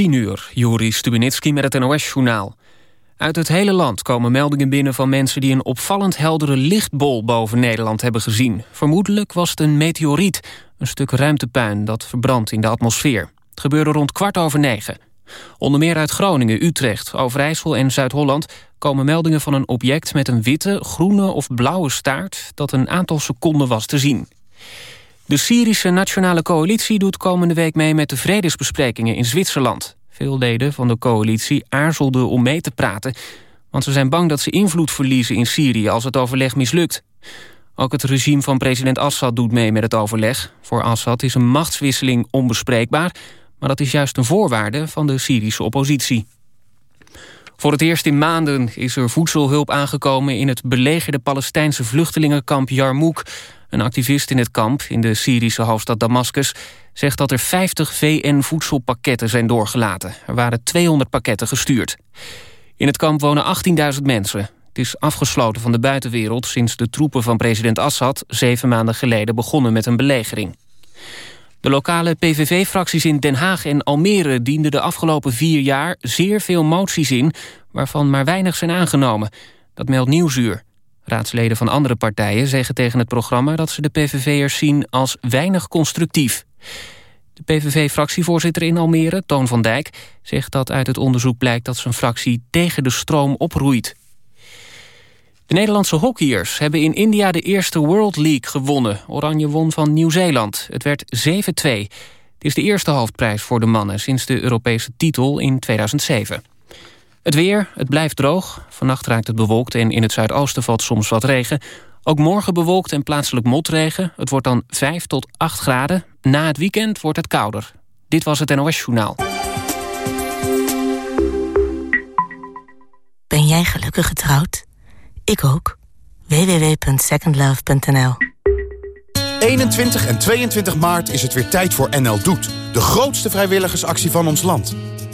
10 uur, Juri Stubenitski met het NOS-journaal. Uit het hele land komen meldingen binnen van mensen... die een opvallend heldere lichtbol boven Nederland hebben gezien. Vermoedelijk was het een meteoriet, een stuk ruimtepuin... dat verbrandt in de atmosfeer. Het gebeurde rond kwart over negen. Onder meer uit Groningen, Utrecht, Overijssel en Zuid-Holland... komen meldingen van een object met een witte, groene of blauwe staart... dat een aantal seconden was te zien. De Syrische Nationale Coalitie doet komende week mee met de vredesbesprekingen in Zwitserland. Veel leden van de coalitie aarzelden om mee te praten... want ze zijn bang dat ze invloed verliezen in Syrië als het overleg mislukt. Ook het regime van president Assad doet mee met het overleg. Voor Assad is een machtswisseling onbespreekbaar... maar dat is juist een voorwaarde van de Syrische oppositie. Voor het eerst in maanden is er voedselhulp aangekomen... in het belegerde Palestijnse vluchtelingenkamp Jarmouk... Een activist in het kamp in de Syrische hoofdstad Damascus... zegt dat er 50 VN-voedselpakketten zijn doorgelaten. Er waren 200 pakketten gestuurd. In het kamp wonen 18.000 mensen. Het is afgesloten van de buitenwereld sinds de troepen van president Assad... zeven maanden geleden begonnen met een belegering. De lokale PVV-fracties in Den Haag en Almere dienden de afgelopen vier jaar zeer veel moties in, waarvan maar weinig zijn aangenomen. Dat meldt Nieuwsuur. Raadsleden van andere partijen zeggen tegen het programma... dat ze de PVV'ers zien als weinig constructief. De PVV-fractievoorzitter in Almere, Toon van Dijk... zegt dat uit het onderzoek blijkt dat zijn fractie tegen de stroom oproeit. De Nederlandse hockeyers hebben in India de eerste World League gewonnen. Oranje won van Nieuw-Zeeland. Het werd 7-2. Het is de eerste hoofdprijs voor de mannen sinds de Europese titel in 2007. Het weer, het blijft droog. Vannacht raakt het bewolkt en in het zuidoosten valt soms wat regen. Ook morgen bewolkt en plaatselijk motregen. Het wordt dan 5 tot 8 graden. Na het weekend wordt het kouder. Dit was het NOS Journaal. Ben jij gelukkig getrouwd? Ik ook. www.secondlove.nl 21 en 22 maart is het weer tijd voor NL Doet. De grootste vrijwilligersactie van ons land.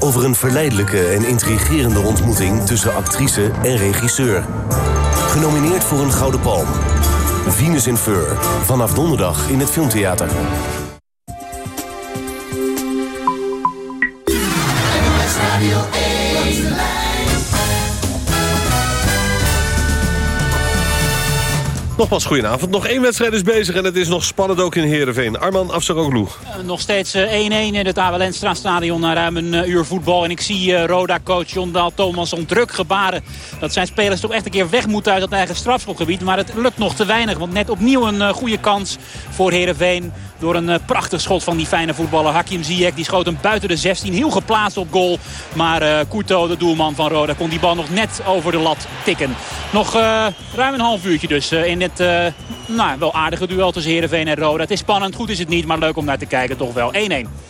Over een verleidelijke en intrigerende ontmoeting tussen actrice en regisseur. Genomineerd voor een Gouden Palm. Venus in Fur. Vanaf donderdag in het Filmtheater. Nogmaals, goedenavond. Nog één wedstrijd is bezig en het is nog spannend ook in Heerenveen. Arman Afsaroglu. Uh, nog steeds 1-1 uh, in het Awelenstra stadion na ruim een uh, uur voetbal. En ik zie Roda-coach John Daal Thomasson druk gebaren. Dat zijn spelers toch echt een keer weg moeten uit het eigen strafschopgebied. Maar het lukt nog te weinig. Want net opnieuw een goede kans voor Heerenveen. Door een eh, prachtig schot van die fijne voetballer Hakim Ziyech. Die schoot hem buiten de 16. Heel geplaatst op goal. Maar uh, de doelman van Roda, kon die bal nog net over de lat tikken. Nog eh, ruim een half uurtje dus in dit nou, wel aardige duel tussen Heerenveen en Roda. Het is spannend, goed is het niet, maar leuk om naar te kijken toch wel. 1-1.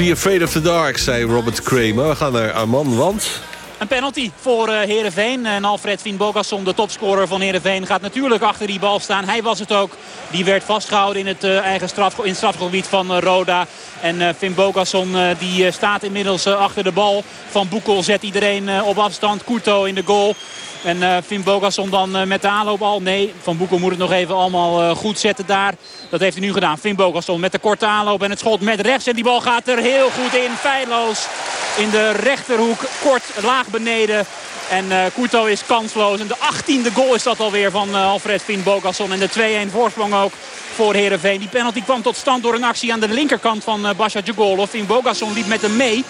Be afraid of the dark, zei Robert Kramer. We gaan naar Arman, want... Een penalty voor uh, Heerenveen. En Alfred Finn Bogasson, de topscorer van Heerenveen, gaat natuurlijk achter die bal staan. Hij was het ook. Die werd vastgehouden in het uh, eigen straf, in strafgebied van uh, Roda. En Finn Bogasson die staat inmiddels achter de bal. Van Boekel zet iedereen op afstand. Kurto in de goal. En Finn Bogasson dan uh, met de aanloop al. Nee, Van Boekel moet het nog even allemaal uh, goed zetten daar. Dat heeft hij nu gedaan. Finn Bogasson met de korte aanloop en het schot met rechts. En die bal gaat er heel goed in. Feilloos in de rechterhoek. Kort, laag beneden. En uh, is kansloos. En de 18e goal is dat alweer van Alfred Finn Bogasson. En de 2-1 voorsprong ook voor Heerenveen. Die penalty kwam tot stand door een actie aan de linkerkant van uh, Basja Djugolov. Finn Bogasson liep met hem mee.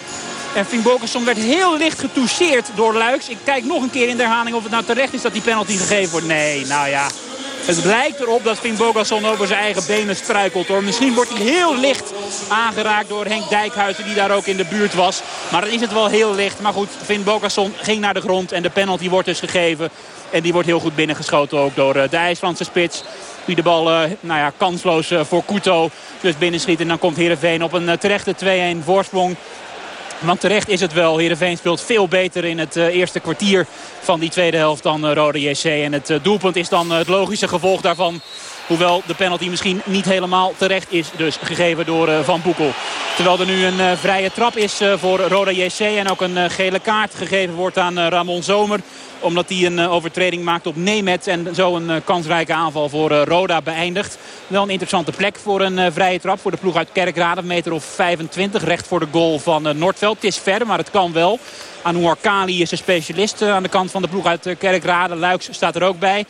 En Finn Bogasson werd heel licht getoucheerd door Luiks. Ik kijk nog een keer in de herhaling of het nou terecht is dat die penalty gegeven wordt. Nee, nou ja. Het lijkt erop dat Finn Bogasson over zijn eigen benen struikelt. Hoor. Misschien wordt hij heel licht aangeraakt door Henk Dijkhuizen die daar ook in de buurt was. Maar dan is het wel heel licht. Maar goed, Finn Bogasson ging naar de grond en de penalty wordt dus gegeven. En die wordt heel goed binnengeschoten ook door de IJslandse spits. Die de bal nou ja, kansloos voor Kuto dus binnenschiet. En dan komt Heerenveen op een terechte 2-1 voorsprong. Want terecht is het wel. Heerenveen speelt veel beter in het uh, eerste kwartier van die tweede helft dan uh, Rode JC. En het uh, doelpunt is dan het logische gevolg daarvan. Hoewel de penalty misschien niet helemaal terecht is. Dus gegeven door Van Boekel. Terwijl er nu een vrije trap is voor Roda JC. En ook een gele kaart gegeven wordt aan Ramon Zomer omdat hij een overtreding maakt op Nemet. En zo een kansrijke aanval voor Roda beëindigt. Wel een interessante plek voor een vrije trap. Voor de ploeg uit Kerkrade. Een meter of 25. Recht voor de goal van Noordveld. Het is ver, maar het kan wel. Anouar Kali is de specialist aan de kant van de ploeg uit Kerkrade. Luiks staat er ook bij.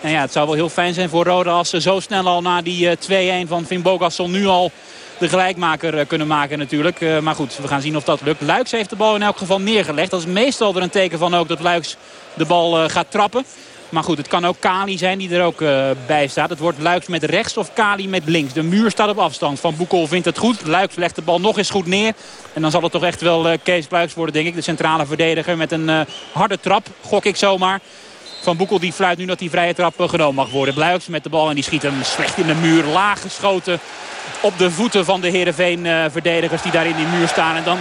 En ja, het zou wel heel fijn zijn voor Roda als ze zo snel al na die 2-1 van Finn Bogasson nu al de gelijkmaker kunnen maken natuurlijk. Maar goed, we gaan zien of dat lukt. Luiks heeft de bal in elk geval neergelegd. Dat is meestal er een teken van ook dat Luiks de bal gaat trappen. Maar goed, het kan ook Kali zijn die er ook uh, bij staat. Het wordt Luiks met rechts of Kali met links. De muur staat op afstand. Van Boekel vindt het goed. Luiks legt de bal nog eens goed neer. En dan zal het toch echt wel Kees Luiks worden, denk ik. De centrale verdediger met een harde trap, gok ik zomaar. Van Boekel die fluit nu dat die vrije trap genomen mag worden. Luiks met de bal en die schiet hem slecht in de muur. Laag geschoten op de voeten van de Heerenveen-verdedigers die daar in die muur staan. En dan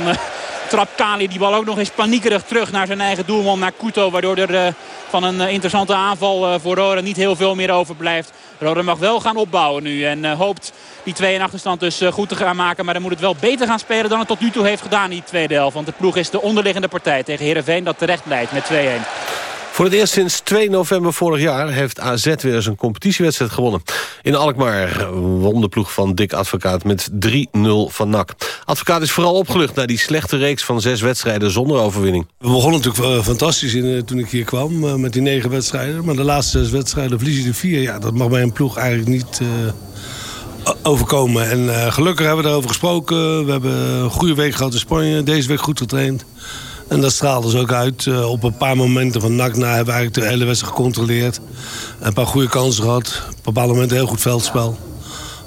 trapt Kali die bal ook nog eens paniekerig terug naar zijn eigen doelman, naar Kuto. Waardoor er uh, van een uh, interessante aanval voor Roda niet heel veel meer overblijft. Roda mag wel gaan opbouwen nu en hoopt die 2 in achterstand dus goed te gaan maken. Maar dan moet het wel beter gaan spelen dan het tot nu toe heeft gedaan in die tweede helft. Want de ploeg is de onderliggende partij tegen Heerenveen dat terecht leidt met 2-1. Voor het eerst sinds 2 november vorig jaar heeft AZ weer eens een competitiewedstrijd gewonnen. In Alkmaar won de ploeg van Dick Advocaat met 3-0 van NAC. Advocaat is vooral opgelucht na die slechte reeks van zes wedstrijden zonder overwinning. We begonnen natuurlijk fantastisch in, toen ik hier kwam met die negen wedstrijden. Maar de laatste zes wedstrijden verliezen de vier. Ja, dat mag bij een ploeg eigenlijk niet... Overkomen. En gelukkig hebben we daarover gesproken. We hebben een goede week gehad in Spanje. Deze week goed getraind. En dat straalde dus ook uit. Uh, op een paar momenten van NAC na hebben we eigenlijk de hele wedstrijd gecontroleerd. Een paar goede kansen gehad. Op bepaalde momenten heel goed veldspel.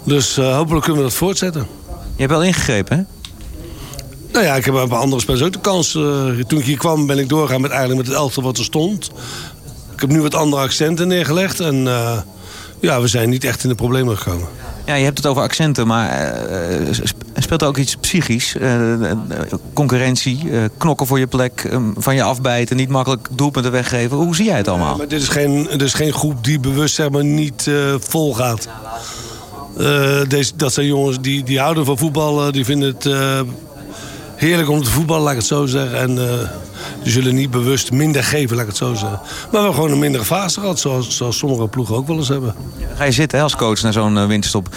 Dus uh, hopelijk kunnen we dat voortzetten. Je hebt wel ingegrepen, hè? Nou ja, ik heb een paar andere spelers ook de kans. Uh, toen ik hier kwam ben ik doorgaan met, eigenlijk met het elftal wat er stond. Ik heb nu wat andere accenten neergelegd. En ja, we zijn niet echt in de problemen gekomen. Ja, je hebt het over accenten, maar uh, speelt ook iets psychisch? Uh, concurrentie, uh, knokken voor je plek, um, van je afbijten, niet makkelijk doelpunten weggeven. Hoe zie jij het allemaal? Maar dit is, geen, dit is geen groep die bewust zeg maar, niet vol gaat. Deze, dat zijn jongens die, die houden van voetballen, die vinden het heerlijk om te voetballen, laat ik het zo zeggen. En die zullen niet bewust minder geven, laat ik het zo zeggen. Maar we hebben gewoon een mindere fase gehad, zoals, zoals sommige ploegen ook wel eens hebben. Ga je zitten als coach naar zo'n uh, winterstop.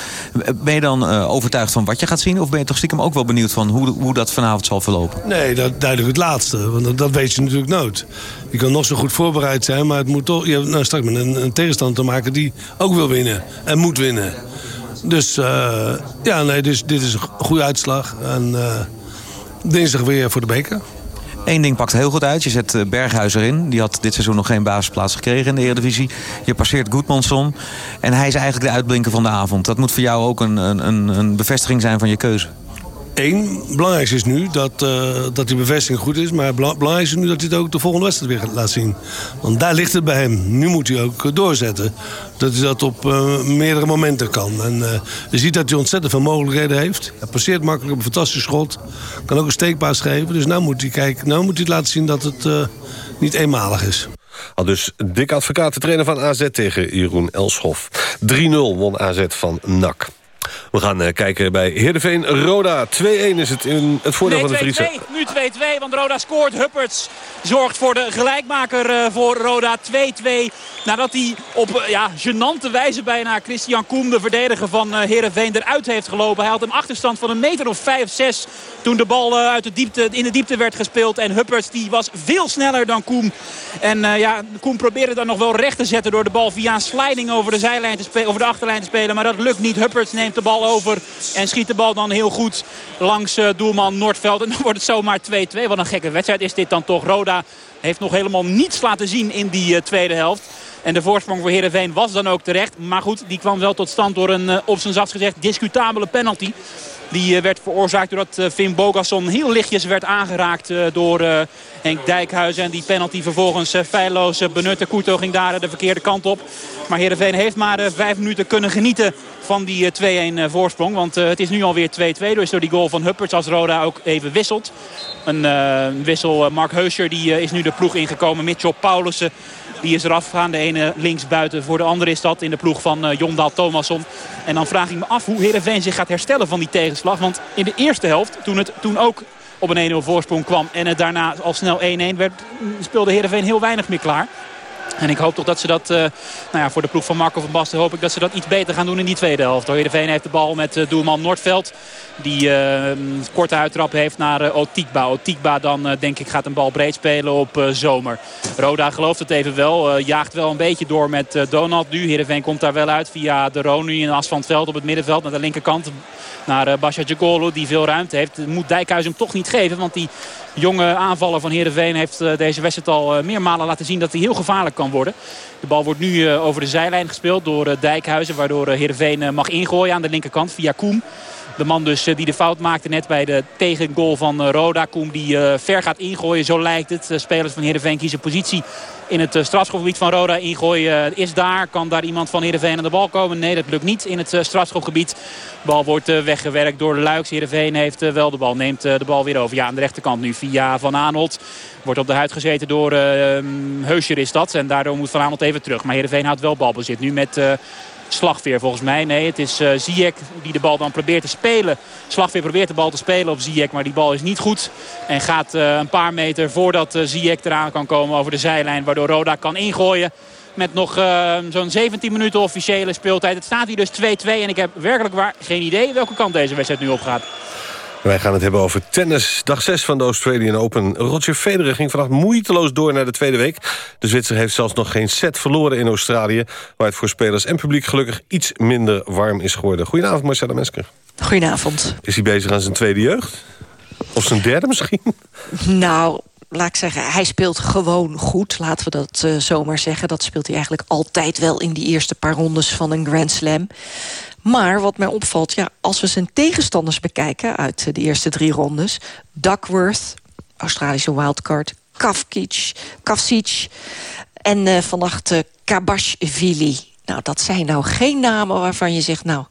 Ben je dan uh, overtuigd van wat je gaat zien? Of ben je toch stiekem ook wel benieuwd van hoe, hoe dat vanavond zal verlopen? Nee, dat, duidelijk het laatste. Want dat, dat weet je natuurlijk nooit. Je kan nog zo goed voorbereid zijn, maar het moet toch, je hebt nou, straks met een, een tegenstander te maken die ook wil winnen. En moet winnen. Dus uh, ja, nee, dus, dit is een goede uitslag. En dinsdag weer voor de beker. Eén ding pakt heel goed uit. Je zet eh, Berghuis erin. Die had dit seizoen nog geen basisplaats gekregen in de Eredivisie. Je passeert Goedmanson. En hij is eigenlijk de uitblinker van de avond. Dat moet voor jou ook een, een, een bevestiging zijn van je keuze. Eén, belangrijkste is nu dat, uh, dat die bevestiging goed is. Maar het belangrijkste is nu dat hij het ook de volgende wedstrijd weer laat zien. Want daar ligt het bij hem. Nu moet hij ook doorzetten. Dat hij dat op uh, meerdere momenten kan. En uh, je ziet dat hij ontzettend veel mogelijkheden heeft. Hij passeert makkelijk op een fantastisch schot. Kan ook een steekpaas geven. Dus nu moet hij, kijken, nou moet hij laten zien dat het niet eenmalig is. Al dus dik Advocaat, de trainer van AZ tegen Jeroen Elshoff. 3-0 won AZ van NAC. We gaan uh, kijken bij Heerenveen. Roda 2-1 is het in het voordeel nee, van de Friese. Nu 2-2, want Roda scoort. Hupperts zorgt voor de gelijkmaker uh, voor Roda 2-2. Nadat hij op uh, ja, genante wijze bijna Christian Koem, de verdediger van Heerenveen, eruit heeft gelopen. Hij had een achterstand van een meter of 5-6 toen de bal uit de diepte, in de diepte werd gespeeld. En Hupperts die was veel sneller dan Koem. En ja, Koem probeerde dan nog wel recht te zetten door de bal via een sliding over de, zijlijn te over de achterlijn te spelen. Maar dat lukt niet. Hupperts neemt de bal over en schiet de bal dan heel goed langs uh, doelman Noordveld. En dan wordt het zomaar 2-2. Wat een gekke wedstrijd is dit dan toch. Roda heeft nog helemaal niets laten zien in die uh, tweede helft. En de voorsprong voor Heerenveen was dan ook terecht. Maar goed, die kwam wel tot stand door een, uh, op zijn zacht gezegd, discutabele penalty. Die werd veroorzaakt doordat Finn Bogasson heel lichtjes werd aangeraakt door Henk Dijkhuizen. En die penalty vervolgens feilloos benutte. Couto ging daar de verkeerde kant op. Maar Heerenveen heeft maar vijf minuten kunnen genieten van die 2-1 voorsprong. Want het is nu alweer 2-2. Dus door die goal van Hupperts als Roda ook even wisselt. Een wissel, Mark Heuscher, die is nu de ploeg ingekomen. Mitchell Paulussen, die is eraf gegaan. De ene links buiten, voor de andere is dat in de ploeg van uh, Jondaal Thomasson. En dan vraag ik me af hoe Heerenveen zich gaat herstellen van die tegenslag. Want in de eerste helft, toen het toen ook op een 1-0 voorsprong kwam... en het daarna al snel 1-1 werd, speelde Heerenveen heel weinig meer klaar. En ik hoop toch dat ze dat, uh, nou ja, voor de ploeg van Marco van Basten hoop ik dat ze dat iets beter gaan doen in die tweede helft. Heerenveen heeft de bal met uh, doelman Noordveld. Die een korte uittrap heeft naar uh, Otikba. Otikba dan denk ik gaat een bal breed spelen op Zomer. Roda gelooft het even wel. jaagt wel een beetje door met Donald nu. Heerenveen komt daar wel uit via de Roon nu in as van het veld op het middenveld. Naar de linkerkant naar uh, Basja die veel ruimte heeft. Moet Dijkhuis hem toch niet geven. Want die jonge aanvaller van Heerenveen heeft deze wedstrijd al uh, meermalen laten zien dat hij heel gevaarlijk kan worden. De bal wordt nu over de zijlijn gespeeld door Dijkhuizen. Waardoor Heerenveen mag ingooien aan de linkerkant via Koem. De man dus die de fout maakte net bij de tegengoal van Roda. Koem die ver gaat ingooien, zo lijkt het. spelers van Heerenveen kiezen positie in het strafschopgebied van Roda. Ingooien is daar. Kan daar iemand van Heerenveen aan de bal komen? Nee, dat lukt niet in het strafschopgebied. De bal wordt weggewerkt door Luiks. Heerenveen heeft wel de bal. Neemt de bal weer over. Ja, aan de rechterkant nu via Van Aanholt. Wordt op de huid gezeten door uh, Heuscher is dat. En daardoor moet Van Aanholt even terug. Maar Heerenveen houdt wel balbezit. Nu met... Slagveer volgens mij. Nee, het is uh, die de bal dan probeert te spelen. Slagveer probeert de bal te spelen op Ziyech, maar die bal is niet goed. En gaat uh, een paar meter voordat uh, Ziyech eraan kan komen over de zijlijn. Waardoor Roda kan ingooien. Met nog zo'n 17 minuten officiële speeltijd. Het staat hier dus 2-2 en ik heb werkelijk waar geen idee welke kant deze wedstrijd nu opgaat. Wij gaan het hebben over tennis. Dag 6 van de Australian Open. Roger Federer ging vannacht moeiteloos door naar de tweede week. De Zwitser heeft zelfs nog geen set verloren in Australië... waar het voor spelers en publiek gelukkig iets minder warm is geworden. Goedenavond, Marcella Mesker. Goedenavond. Is hij bezig aan zijn tweede jeugd? Of zijn derde misschien? Nou, laat ik zeggen, hij speelt gewoon goed. Laten we dat uh, zomaar zeggen. Dat speelt hij eigenlijk altijd wel in die eerste paar rondes van een Grand Slam. Maar wat mij opvalt, ja, als we zijn tegenstanders bekijken... uit de eerste drie rondes... Duckworth, Australische wildcard... Kavkic, Kavcic en uh, vannacht uh, Kabashvili. Nou, dat zijn nou geen namen waarvan je zegt... nou,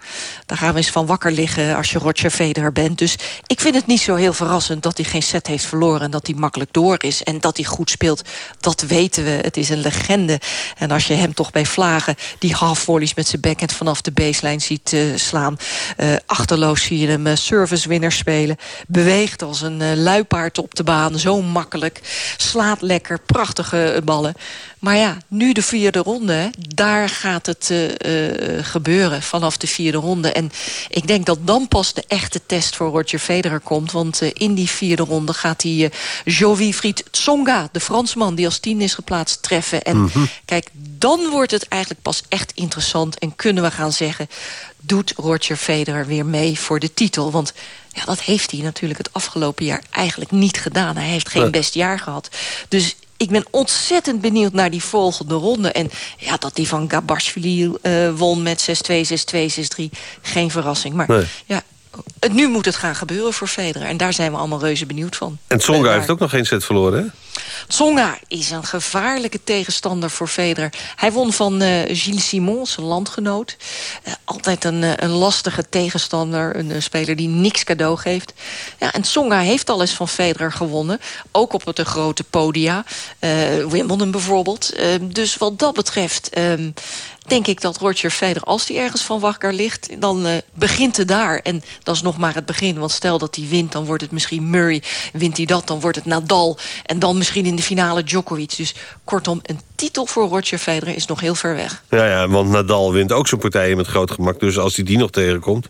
daar gaan we eens van wakker liggen als je Roger Federer bent. Dus ik vind het niet zo heel verrassend dat hij geen set heeft verloren... en dat hij makkelijk door is en dat hij goed speelt. Dat weten we, het is een legende. En als je hem toch bij vlagen die half-volleys met zijn backhand... vanaf de baseline ziet uh, slaan. Uh, achterloos zie je hem uh, service-winner spelen. Beweegt als een luipaard op de baan, zo makkelijk. Slaat lekker, prachtige ballen. Maar ja, nu de vierde ronde, daar gaat het uh, uh, gebeuren vanaf de vierde ronde. En ik denk dat dan pas de echte test voor Roger Federer komt. Want uh, in die vierde ronde gaat hij uh, Jovi Fried Tsonga, de Fransman... die als tien is geplaatst, treffen. En mm -hmm. kijk, dan wordt het eigenlijk pas echt interessant. En kunnen we gaan zeggen, doet Roger Federer weer mee voor de titel? Want ja, dat heeft hij natuurlijk het afgelopen jaar eigenlijk niet gedaan. Hij heeft geen best jaar gehad. Dus ik ben ontzettend benieuwd naar die volgende ronde. En ja, dat die van Gabashvili uh, won met 6-2, 6-2, 6-3. Geen verrassing. Maar nee. ja, het, nu moet het gaan gebeuren voor Federer. En daar zijn we allemaal reuze benieuwd van. En Tsonga heeft ook nog geen set verloren, hè? Tsonga is een gevaarlijke tegenstander voor Federer. Hij won van uh, Gilles Simon, zijn landgenoot. Uh, altijd een, uh, een lastige tegenstander. Een speler die niks cadeau geeft. Ja, en Tsonga heeft al eens van Federer gewonnen. Ook op de grote podia. Wimbledon bijvoorbeeld. dus wat dat betreft ehm, denk ik dat Roger Federer, als hij ergens van wakker ligt... dan uh, begint het daar. En dat is nog maar het begin. Want stel dat hij wint, dan wordt het misschien Murray. Wint hij dat, dan wordt het Nadal. En dan misschien in de finale Djokovic. Dus kortom, een titel voor Roger Federer is nog heel ver weg. Ja, ja want Nadal wint ook zijn partijen met groot gemak. Dus als hij die nog tegenkomt...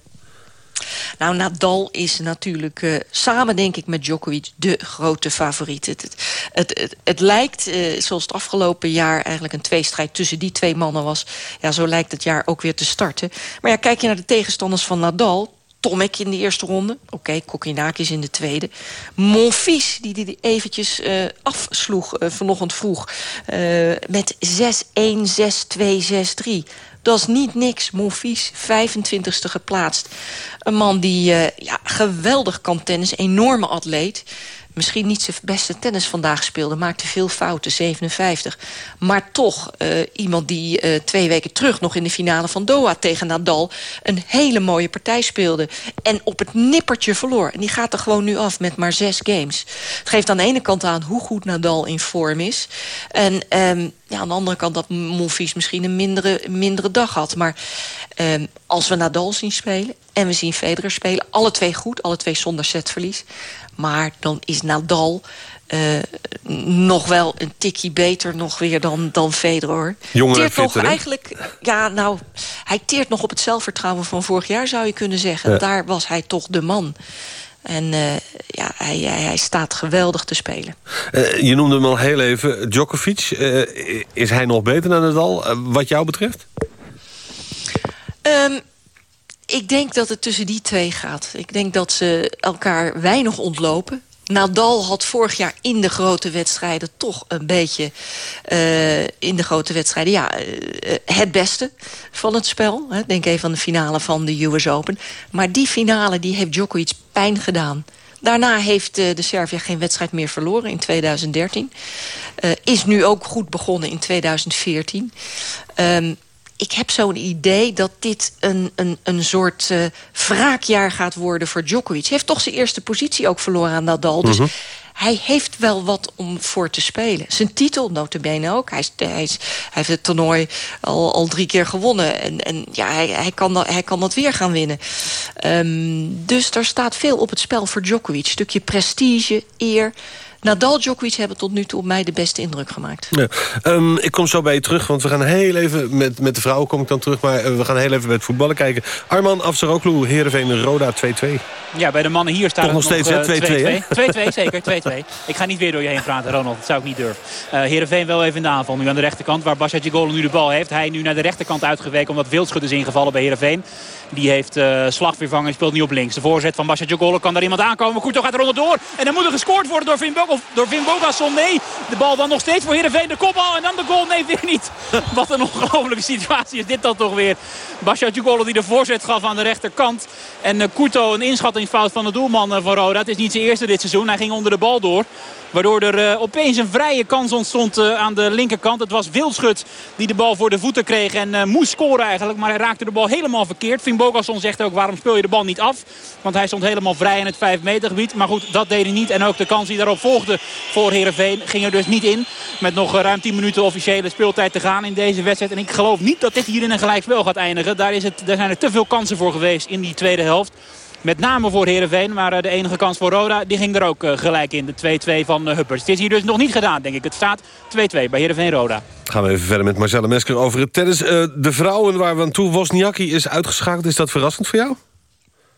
Nou, Nadal is natuurlijk uh, samen, denk ik, met Djokovic de grote favoriet. Het, het, het, lijkt, uh, zoals het afgelopen jaar eigenlijk een tweestrijd tussen die twee mannen was. Ja, zo lijkt het jaar ook weer te starten. Maar ja, kijk je naar de tegenstanders van Nadal... Tomek in de eerste ronde. Oké, okay, in de tweede. Monfils, die die eventjes uh, afsloeg vanochtend vroeg. Met 6-1, 6-2, 6-3. Dat is niet niks. Monfils, 25ste geplaatst. Een man die uh, ja, geweldig kan tennis, enorme atleet misschien niet zijn beste tennis vandaag speelde. Maakte veel fouten, 57. Maar toch uh, iemand die uh, twee weken terug nog in de finale van Doha tegen Nadal... een hele mooie partij speelde. En op het nippertje verloor. En die gaat er gewoon nu af met maar zes games. Het geeft aan de ene kant aan hoe goed Nadal in vorm is. En um, ja, aan de andere kant dat Monfils misschien een mindere, mindere dag had. Maar um, als we Nadal zien spelen en we zien Federer spelen... alle twee goed, alle twee zonder setverlies... Maar dan is Nadal uh, nog wel een tikkie beter nog weer dan, dan Federer. Jonger teert nog eigenlijk, ja, nou, hij teert nog op het zelfvertrouwen van vorig jaar, zou je kunnen zeggen. Ja. Daar was hij toch de man. En uh, ja, hij, hij, hij, staat geweldig te spelen. Uh, je noemde hem al heel even, Djokovic. is hij nog beter dan Nadal, wat jou betreft? Um, ik denk dat het tussen die twee gaat. Ik denk dat ze elkaar weinig ontlopen. Nadal had vorig jaar in de grote wedstrijden toch een beetje... Uh, in de grote wedstrijden, ja, uh, het beste van het spel. Hè. Denk even aan de finale van de US Open. Maar die finale die heeft Djokovic pijn gedaan. Daarna heeft uh, de Servië geen wedstrijd meer verloren in 2013. is nu ook goed begonnen in 2014. Um, ik heb zo'n idee dat dit een, een, een soort uh, wraakjaar gaat worden voor Djokovic. Hij heeft toch zijn eerste positie ook verloren aan Nadal. Dus mm -hmm. hij heeft wel wat om voor te spelen. Zijn titel, notabene ook. Hij, is, hij, is, hij heeft het toernooi al, al drie keer gewonnen. En, en ja, hij, hij, kan dat, hij kan dat weer gaan winnen. Um, dus er staat veel op het spel voor Djokovic. Stukje prestige, eer... Nadal Djokovic hebben tot nu toe op mij de beste indruk gemaakt. Ja. Um, ik kom zo bij je terug, want we gaan heel even... met, met de vrouwen kom ik dan terug, maar uh, we gaan heel even bij het voetballen kijken. Arman Afsaroglu, Heerenveen, Roda 2-2. Ja, bij de mannen hier staat Toch nog steeds, hè? 2-2, 2-2, zeker, 2-2. Ik ga niet weer door je heen praten, Ronald. Dat zou ik niet durven. Uh, Heerenveen wel even in de aanval. Nu aan de rechterkant, waar Basja Gigolo nu de bal heeft. Hij nu naar de rechterkant uitgeweken, omdat Wildschut is ingevallen bij Heerenveen. Die heeft uh, slag weer vangen en speelt nu op links. De voorzet van Basja Gigolo kan daar iemand aankomen. Goed, toch gaat er onderdoor. En dan moet er gescoord worden door Vin, Bo door Vin Bogasson. Nee, de bal dan nog steeds voor Heerenveen. De kopbal en dan de goal. Nee, weer niet. Wat een ongelofelijke situatie is dit dan toch weer. Basja Gigolo die de voorzet gaf aan de rechterkant. En uh, Couto een inschattingsfout van de doelman uh, van Roda. Het is niet zijn eerste dit seizoen. Hij ging onder de bal door. Waardoor er uh, opeens een vrije kans ontstond uh, aan de linkerkant. Het was Wildschut die de bal voor de voeten kreeg en uh, moest scoren eigenlijk. Maar hij raakte de bal helemaal verkeerd. Finn Bogasson zegt ook waarom speel je de bal niet af. Want hij stond helemaal vrij in het 5 meter gebied. Maar goed, dat deed hij niet. En ook de kans die daarop volgde voor Heerenveen ging er dus niet in. Met nog ruim 10 minuten officiële speeltijd te gaan in deze wedstrijd. En ik geloof niet dat dit hier in een gelijkspel gaat eindigen. Daar, is het, daar zijn er te veel kansen voor geweest in die tweede helft. Met name voor Heerenveen. Maar de enige kans voor Roda die ging er ook gelijk in. De 2-2 van Huppers. Het is hier dus nog niet gedaan denk ik. Het staat 2-2 bij Heerenveen Roda. Gaan we even verder met Marcella Mesker over het tennis. Uh, de vrouwen waar we aan toe Wozniacki is uitgeschakeld. Is dat verrassend voor jou?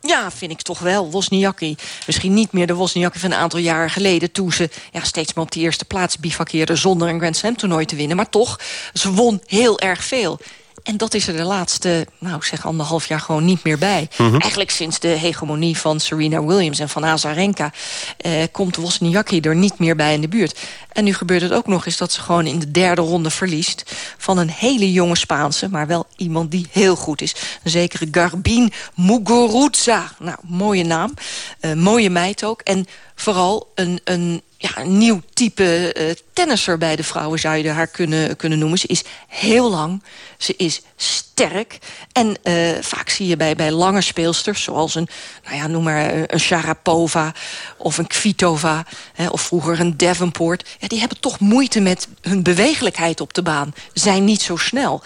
Ja, vind ik toch wel. Wozniacki. Misschien niet meer de Wozniacki van een aantal jaren geleden... toen ze ja, steeds maar op de eerste plaats bivakkeerde... zonder een Grand Slam toernooi te winnen. Maar toch, ze won heel erg veel. En dat is er de laatste, nou zeg anderhalf jaar gewoon niet meer bij. Mhm. Eigenlijk sinds de hegemonie van Serena Williams en van Azarenka... Eh, komt Wozniacki er niet meer bij in de buurt. En nu gebeurt het ook nog eens dat ze gewoon in de derde ronde verliest... van een hele jonge Spaanse, maar wel iemand die heel goed is. Een zekere Garbine Muguruza. Nou, mooie naam. Eh, mooie meid ook. En vooral een, een, ja, een nieuw type uh, tennisser bij de vrouwen... zou je haar kunnen, kunnen noemen. Ze is heel lang. Ze is sterk. En uh, vaak zie je bij, bij lange speelsters... zoals een, nou ja, noem maar een Sharapova of een Kvitova... Hè, of vroeger een Davenport... Ja, die hebben toch moeite met hun bewegelijkheid op de baan. Zijn niet zo snel.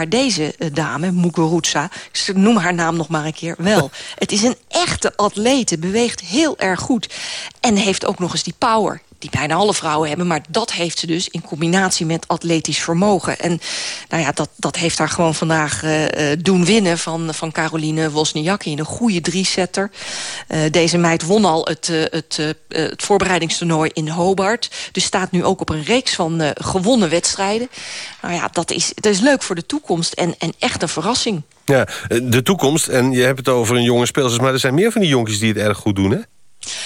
Maar deze uh, dame, Muguruza, ik noem haar naam nog maar een keer, wel. Het is een echte atlete, beweegt heel erg goed. En heeft ook nog eens die power die bijna alle vrouwen hebben. Maar dat heeft ze dus in combinatie met atletisch vermogen. En nou ja, dat, dat heeft haar gewoon vandaag uh, doen winnen van, van Caroline Wozniacki. Een goede drie-setter. Uh, deze meid won al het, uh, het, het voorbereidingstoernooi in Hobart. Dus staat nu ook op een reeks van gewonnen wedstrijden. Nou ja, dat is, dat is leuk voor de toekomst en, en echt een verrassing. Ja, de toekomst. En je hebt het over een jonge speelster... maar er zijn meer van die jonkies die het erg goed doen, hè?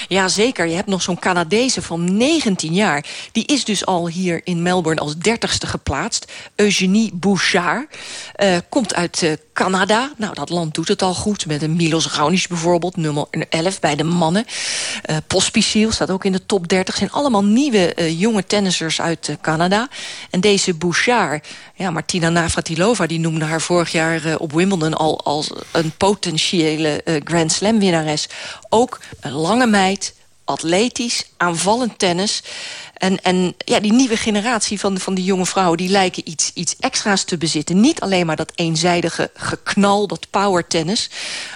Ja, zeker. Je hebt nog zo'n Canadese van 19 jaar. Die is dus al hier in Melbourne als dertigste geplaatst. Eugenie Bouchard. Uh, komt uit uh, Canada. Nou, dat land doet het al goed. Met een Milos Raonic bijvoorbeeld, nummer 11 bij de mannen. Uh, Pospisil staat ook in de top 30. zijn allemaal nieuwe jonge tennissers uit Canada. En deze Bouchard, ja, Martina Navratilova... die noemde haar vorig jaar op Wimbledon al als een potentiële Grand Slam winnares. Ook lange meid, atletisch, aanvallend tennis. En, en ja, die nieuwe generatie van, van die jonge vrouwen... die lijken iets, iets extra's te bezitten. Niet alleen maar dat eenzijdige geknal, dat power tennis.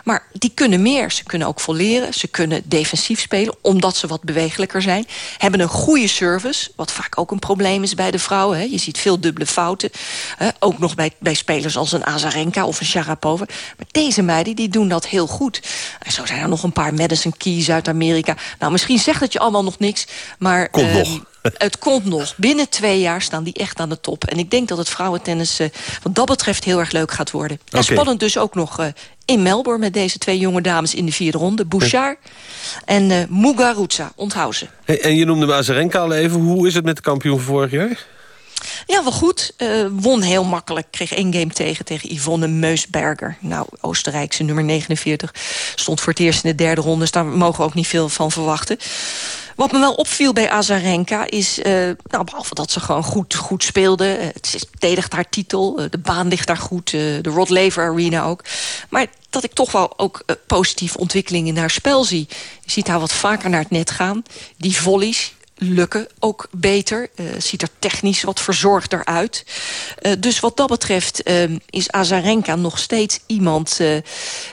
Maar die kunnen meer. Ze kunnen ook volleren. Ze kunnen defensief spelen, omdat ze wat bewegelijker zijn. Hebben een goede service, wat vaak ook een probleem is bij de vrouwen. Hè. Je ziet veel dubbele fouten. Hè. Ook nog bij, bij spelers als een Azarenka of een Sharapova. Maar deze meiden die doen dat heel goed. En zo zijn er nog een paar Madison Keys uit Amerika. Nou, misschien zegt het je allemaal nog niks, maar... Komt uh, nog. Het komt nog. Binnen twee jaar staan die echt aan de top. En ik denk dat het vrouwentennis uh, wat dat betreft heel erg leuk gaat worden. En spannend dus ook nog uh, in Melbourne... met deze twee jonge dames in de vierde ronde. Bouchard en uh, Muguruza. Onthoud ze. Hey, en je noemde Mazarenka al even. Hoe is het met de kampioen van vorig jaar? Ja, wel goed. Uh, won heel makkelijk. Kreeg één game tegen tegen Yvonne Meusberger. Nou, Oostenrijkse nummer 49. Stond voor het eerst in de derde ronde. Dus daar mogen we ook niet veel van verwachten. Wat me wel opviel bij Azarenka is... Uh, nou, behalve dat ze gewoon goed, goed speelde. Uh, het verdedigt haar titel. Uh, de baan ligt daar goed. de Rod Laver Arena ook. Maar dat ik toch wel ook positieve ontwikkeling in haar spel zie. Je ziet haar wat vaker naar het net gaan. Die volleys, lukken ook beter. Uh, ziet er technisch wat verzorgder uit. Uh, dus wat dat betreft uh, is Azarenka nog steeds iemand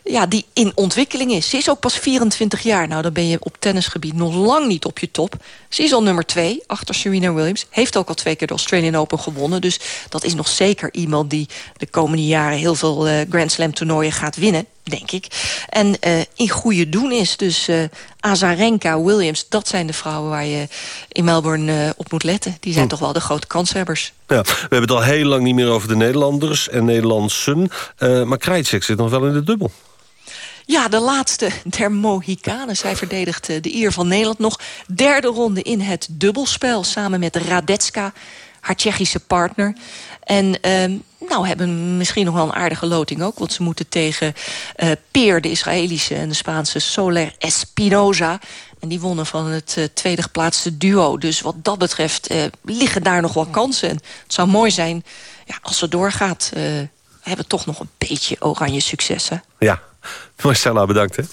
ja, die in ontwikkeling is. Ze is ook pas 24 jaar. Nou, dan ben je op tennisgebied nog lang niet op je top. Ze is al nummer 2 achter Serena Williams. Heeft ook al twee keer de Australian Open gewonnen. Dus dat is nog zeker iemand die de komende jaren... heel veel Grand Slam toernooien gaat winnen denk ik. En uh, in goede doen is. Dus uh, Azarenka, Williams, dat zijn de vrouwen waar je in Melbourne op moet letten. Die zijn hm. toch wel de grote kanshebbers. Ja, we hebben het al heel lang niet meer over de Nederlanders en Nederlandsen. maar Krajcek zit nog wel in de dubbel. Ja, de laatste der Mohikanen. Zij verdedigt de eer van Nederland nog. Derde ronde in het dubbelspel samen met Radetska, haar Tsjechische partner. En uh, nou, hebben misschien nog wel een aardige loting ook. Want ze moeten tegen uh, Peer, de Israëlische en de Spaanse Soler Espinoza. En die wonnen van het uh, tweede geplaatste duo. Dus wat dat betreft uh, liggen daar nog wel kansen. En het zou mooi zijn ja, als ze doorgaat. Hebben we toch nog een beetje oranje succes, hè? Ja, Marcella, bedankt, hè.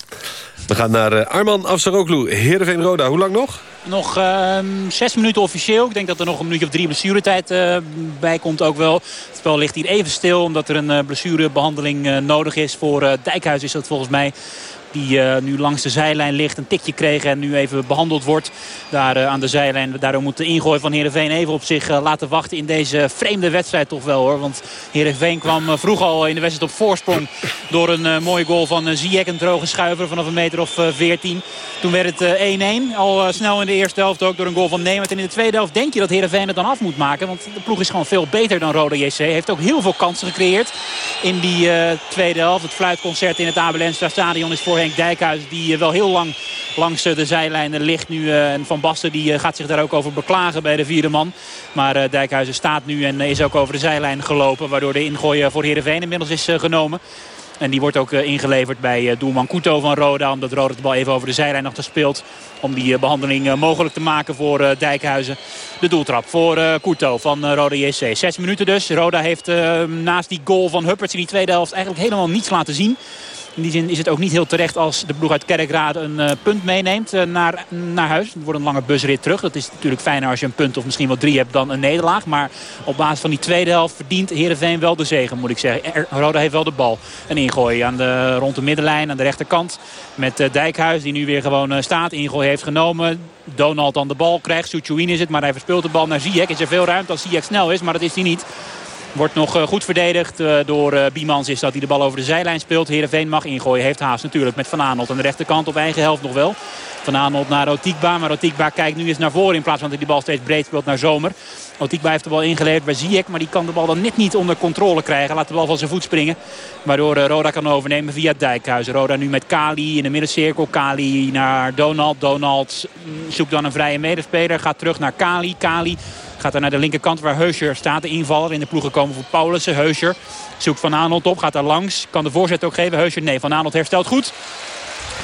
We gaan naar uh, Arman Afsaroglu, Heerenveen Roda. Hoe lang nog? Nog uh, zes minuten officieel. Ik denk dat er nog een minuutje of drie blessuretijd uh, bij komt ook wel. Het spel ligt hier even stil omdat er een uh, blessurebehandeling nodig is. Voor Dijkhuis is dat volgens mij. Die nu langs de zijlijn ligt, een tikje kreeg en nu even behandeld wordt. Daar aan de zijlijn. Daardoor moet de ingooi van Heerenveen even op zich laten wachten in deze vreemde wedstrijd toch wel hoor. Want Heerenveen kwam vroeg al in de wedstrijd op voorsprong door een mooie goal van Ziyech. Een droge schuiver vanaf een meter of 14. Toen werd het 1-1. Al snel in de eerste helft ook door een goal van Neemt. En in de tweede helft denk je dat Heerenveen het dan af moet maken. Want de ploeg is gewoon veel beter dan Rode JC. Heeft ook heel veel kansen gecreëerd in die tweede helft. Het fluitconcert in het Abelenstra stadion is voor Dijkhuis. Die wel heel lang langs de zijlijnen ligt nu. En Van Basten die gaat zich daar ook over beklagen bij de vierde man. Maar Dijkhuizen staat nu en is ook over de zijlijn gelopen. Waardoor de ingooi voor Heerenveen inmiddels is genomen. En die wordt ook ingeleverd bij doelman Couto van Roda. Omdat Roda de bal even over de zijlijn nog speelt. Om die behandeling mogelijk te maken voor Dijkhuizen. De doeltrap voor Couto van Roda JC. Zes minuten dus. Roda heeft naast die goal van Hupperts in die tweede helft eigenlijk helemaal niets laten zien. In die zin is het ook niet heel terecht als de ploeg uit Kerkrade een uh, punt meeneemt uh, naar, naar huis. Het wordt een lange busrit terug. Dat is natuurlijk fijner als je een punt of misschien wel drie hebt dan een nederlaag. Maar op basis van die tweede helft verdient Heerenveen wel de zegen moet ik zeggen. Roda heeft wel de bal. Een ingooi aan de, rond de middenlijn aan de rechterkant. Met uh, Dijkhuis die nu weer gewoon staat. Ingooi heeft genomen. Donald dan de bal krijgt. Soutjouin is het. Maar hij verspeelt de bal naar Ziyech. Is er veel ruimte als Ziyech snel is. Maar dat is hij niet. Wordt nog eh, goed verdedigd eh, door eh, Biemans is dat hij de bal over de zijlijn speelt. Heerenveen mag ingooien. Heeft haast natuurlijk met Van Aanholt aan de rechterkant op eigen helft nog wel. Van Aanholt naar Otikba. Maar Otikba kijkt nu eens naar voren in plaats van dat hij de bal steeds breed speelt naar Zomer. Otikba heeft de bal ingeleverd bij Ziyech. Maar die kan de bal dan net niet onder controle krijgen. Laat de bal van zijn voet springen. Waardoor Roda kan overnemen via Dijkhuis. Roda nu met Kali in de middencirkel. Kali naar Donald. Donald mm, zoekt dan een vrije medespeler. Gaat terug naar Kali. Kali Gaat dan naar de linkerkant waar Heuscher staat. De invaller in de ploeg gekomen voor Paulussen. Heuscher zoekt Van Aanholt op. Gaat daar langs. Kan de voorzet ook geven. Heuscher nee. Van Aanholt herstelt goed.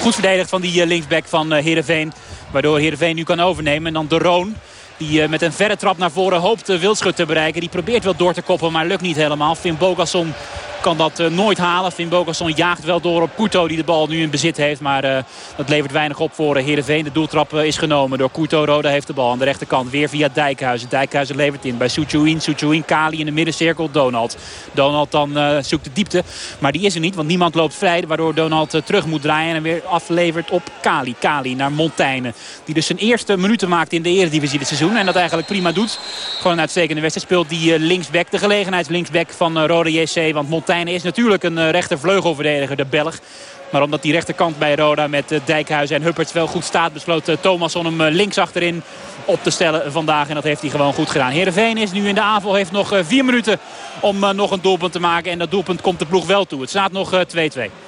Goed verdedigd van die eh, linksback van eh, Heerenveen. Waardoor Heerenveen nu kan overnemen. En dan de Roon. Die eh, met een verre trap naar voren hoopt Wildschut te bereiken. Die probeert wel door te koppen, maar lukt niet helemaal. Finn Bogasson kan dat uh, nooit halen. Finn Bogasson jaagt wel door op Couto die de bal nu in bezit heeft. Maar uh, dat levert weinig op voor Heerenveen. De doeltrap is genomen door Couto. Roda heeft de bal aan de rechterkant. Weer via Dijkhuizen. Dijkhuizen levert in bij Suchuin. Suchuin, Kali in de middencirkel. Donald. Donald dan zoekt de diepte. Maar die is er niet, want niemand loopt vrij. Waardoor Donald terug moet draaien en weer aflevert op Kali. Kali naar Montaigne. Die dus zijn eerste minuten maakt in de eredivisie dit seizoen. En dat eigenlijk prima doet. Gewoon een uitstekende wedstrijd speelt die linksback. De gelegenheidslinksback van Roda JC. Want Montaigne is natuurlijk een eh, rechtervleugelverdediger, de Belg. Maar omdat die rechterkant bij Roda met eh, Dijkhuizen en Hupperts wel goed staat... besloot eh, Thomasson hem links achterin op te stellen vandaag. En dat heeft hij gewoon goed gedaan. Heerenveen is nu in de aanval. Heeft nog vier minuten om nog een doelpunt te maken. En dat doelpunt komt de ploeg wel toe. Het staat nog 2-2.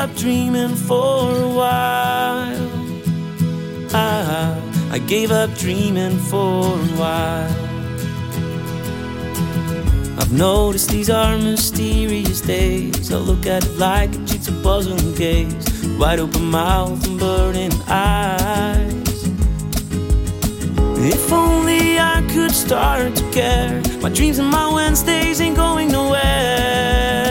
up dreaming for a while. I, I gave up dreaming for a while. I've noticed these are mysterious days. I look at it like a jigsaw puzzle and gaze. Wide open mouth and burning eyes. If only I could start to care. My dreams and my Wednesdays ain't going nowhere.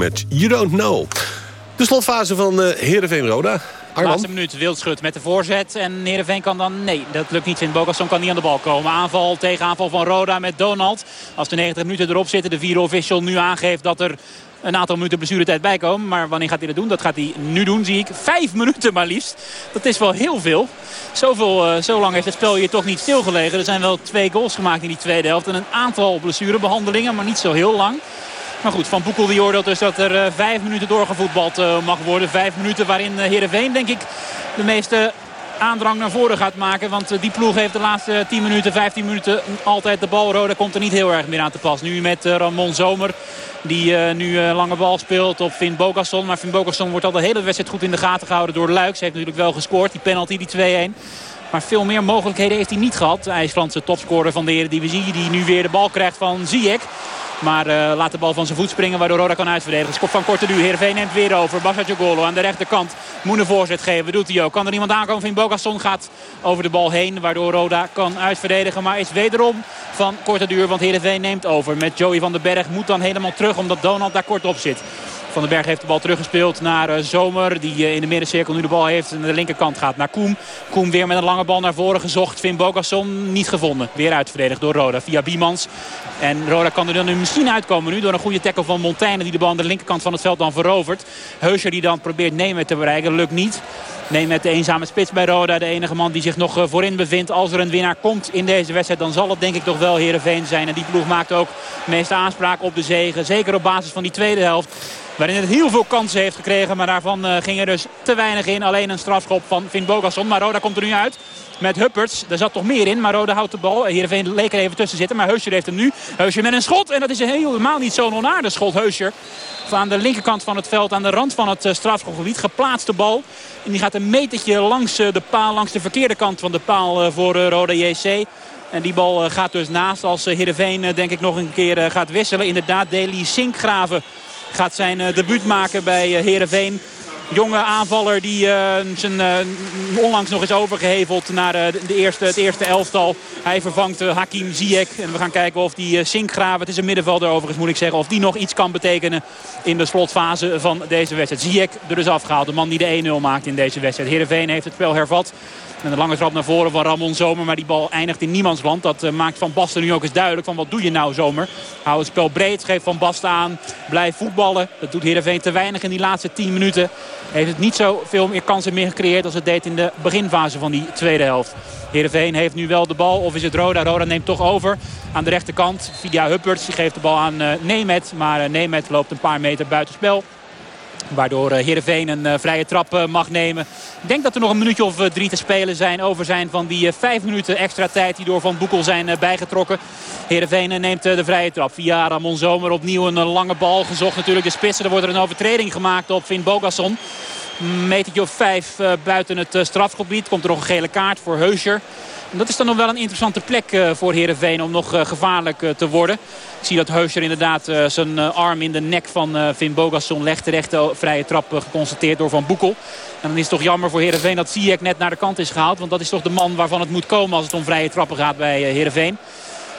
Met You Don't Know. De slotfase van uh, Heerenveen Roda. Arman. Laatste minuut, Wildschut met de voorzet. En Heerenveen kan dan... Nee, dat lukt niet. Sint Bogasson kan niet aan de bal komen. Aanval tegen aanval van Roda met Donald. Als de 90 minuten erop zitten, de vierde official nu aangeeft dat er een aantal minuten blessuretijd bijkomen. Maar wanneer gaat hij dat doen? Dat gaat hij nu doen, zie ik. Vijf minuten maar liefst. Dat is wel heel veel. Zoveel, uh, zo lang heeft het spel hier toch niet stilgelegen. Er zijn wel twee goals gemaakt in die tweede helft. En een aantal blessurebehandelingen, maar niet zo heel lang. Maar goed, Van Boekel die oordeelt dus dat er uh, vijf minuten doorgevoetbald uh, mag worden. Vijf minuten waarin uh, Heerenveen denk ik de meeste aandrang naar voren gaat maken. Want die ploeg heeft de laatste 10 minuten, 15 minuten altijd de bal. Roda komt er niet heel erg meer aan te pas. Nu met Ramon Zomer. Die nu lange bal speelt op Finn Bogasson. Maar Finn Bogasson wordt al de hele wedstrijd goed in de gaten gehouden door Luiks. Heeft natuurlijk wel gescoord, die penalty, die 2-1. Maar veel meer mogelijkheden heeft hij niet gehad. Is Franse topscorer van de Eredivisie. Die nu weer de bal krijgt van Ziyech. Maar uh, laat de bal van zijn voet springen waardoor Roda kan uitverdedigen. Skop van Korte nu. Heerenveen neemt weer over. Jogolo aan de rechterkant. Moet een voorzet geven. Doet hij ook. Kan er iemand aankomen? Vin Bogasson gaat over de bal heen. Waardoor Roda kan uitverdedigen. Maar is wederom van korte duur. Want Heerenveen neemt over. Met Joey van den Berg moet dan helemaal terug. Omdat Donald daar kort op zit. Van den Berg heeft de bal teruggespeeld naar uh, Zomer. Die uh, in de middencirkel nu de bal heeft. En de linkerkant gaat naar Koem. Koem weer met een lange bal naar voren gezocht. Finn Bogasson niet gevonden. Weer uitverdedigd door Roda via Biemans. En Roda kan er dan nu misschien uitkomen nu door een goede tackle van Montaigne. Die de bal aan de linkerkant van het veld dan verovert. Heuscher die dan probeert Nemet te bereiken. Lukt niet. Neem met de eenzame spits bij Roda. De enige man die zich nog uh, voorin bevindt. Als er een winnaar komt in deze wedstrijd. Dan zal het denk ik toch wel Heerenveen zijn. En die ploeg maakt ook de meeste aanspraak op de zegen. Zeker op basis van die tweede helft. Waarin het heel veel kansen heeft gekregen. Maar daarvan uh, ging er dus te weinig in. Alleen een strafschop van Finn Bogasson. Maar Roda komt er nu uit met Hupperts. Daar zat toch meer in, maar Roda houdt de bal. Heerenveen leek er even tussen zitten, maar Heuscher heeft hem nu. Heuscher met een schot en dat is helemaal niet zo'n onaardig schot, Heuscher. Aan de linkerkant van het veld, aan de rand van het strafschopgebied. Geplaatste bal. En die gaat een metertje langs de paal, langs de verkeerde kant van de paal voor Roda JC. En die bal gaat dus naast als Heerenveen denk ik nog een keer gaat wisselen. Inderdaad, Deli Sinkgraven gaat zijn debuut maken bij Heerenveen jonge aanvaller die uh, zijn onlangs nog is overgeheveld naar de eerste, het eerste elftal. Hij vervangt Hakim Ziyech. En we gaan kijken of die Sinkgraven, het is een middenvelder overigens moet ik zeggen, of die nog iets kan betekenen in de slotfase van deze wedstrijd. Ziyech er dus afgehaald, de man die de 1-0 maakt in deze wedstrijd. Heerenveen heeft het spel hervat. Met een lange trap naar voren van Ramon Zomer. Maar die bal eindigt in niemandsland. Dat uh, maakt Van Basten nu ook eens duidelijk. Van wat doe je nou Zomer? Hou het spel breed. Geef Van Basten aan. Blijf voetballen. Dat doet Heerenveen te weinig in die laatste 10 minuten. Heeft het niet zo veel meer kansen meer gecreëerd als het deed in de beginfase van die tweede helft. Heerenveen heeft nu wel de bal. Of is het Roda? Roda neemt toch over. Aan de rechterkant via Hupperts. Die geeft de bal aan uh, Nemet. Maar uh, Nemet loopt een paar meter buitenspel. Waardoor Heerenveen een vrije trap mag nemen. Ik denk dat er nog een minuutje of drie te spelen zijn. Over zijn van die vijf minuten extra tijd die door Van Boekel zijn bijgetrokken. Heerenveen neemt de vrije trap. Via Ramon Zomer opnieuw een lange bal gezocht. Natuurlijk de spitsen. Er wordt er een overtreding gemaakt op Finn Bogasson. Metertje of vijf buiten het strafgebied. Komt er nog een gele kaart voor Heuscher. En dat is dan nog wel een interessante plek uh, voor Heerenveen om nog uh, gevaarlijk uh, te worden. Ik zie dat Heuscher inderdaad zijn arm in de nek van Finn Bogasson legt. Terecht vrije trap geconstateerd door Van Boekel. En dan is het toch jammer voor Heerenveen dat Ziyech net naar de kant is gehaald. Want dat is toch de man waarvan het moet komen als het om vrije trappen gaat bij Heerenveen.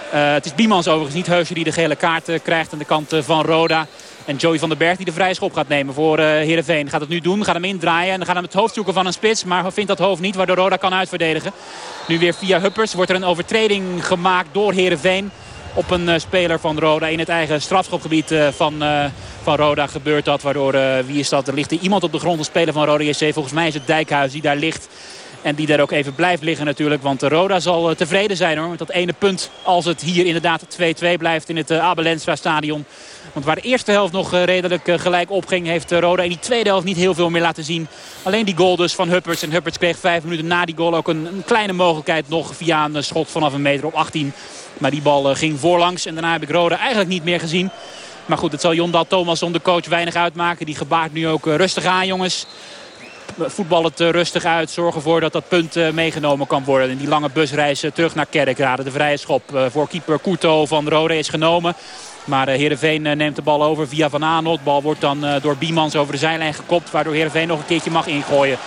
het is Biemans overigens niet Heuscher die de gele kaart krijgt aan de kant van Roda. En Joey van den Berg die de vrije schop gaat nemen voor uh, Heerenveen. Gaat het nu doen, gaat hem indraaien. En gaat hem het hoofd zoeken van een spits. Maar vindt dat hoofd niet, waardoor Roda kan uitverdedigen. Nu weer via Huppers wordt er een overtreding gemaakt door Heerenveen. Op een uh, speler van Roda in het eigen strafschopgebied uh, van, van Roda gebeurt dat. Waardoor, wie is dat? Er ligt er iemand op de grond, een speler van Roda JC. Volgens mij is het Dijkhuis die daar ligt. En die daar ook even blijft liggen natuurlijk. Want Roda zal tevreden zijn hoor. Met dat ene punt als het hier inderdaad 2-2 blijft in het Abelensra stadion. Want waar de eerste helft nog redelijk gelijk opging... heeft Roda in die tweede helft niet heel veel meer laten zien. Alleen die goal dus van Hupperts. En Hupperts kreeg vijf minuten na die goal ook een, kleine mogelijkheid... nog via een schot vanaf een meter op 18. Maar die bal ging voorlangs. En daarna heb ik Roda eigenlijk niet meer gezien. Maar goed, het zal Jondal Thomasson, de coach, weinig uitmaken. Die gebaart nu ook rustig aan, jongens voetbal het rustig uit. Zorg ervoor dat dat punt meegenomen kan worden. En die lange busreis terug naar Kerkrade. De vrije schop voor keeper Couto van Rode is genomen. Maar Heerenveen neemt de bal over via Van Aanholt. Bal wordt dan door Biemans over de zijlijn gekopt. Waardoor Heerenveen nog een keertje mag ingooien.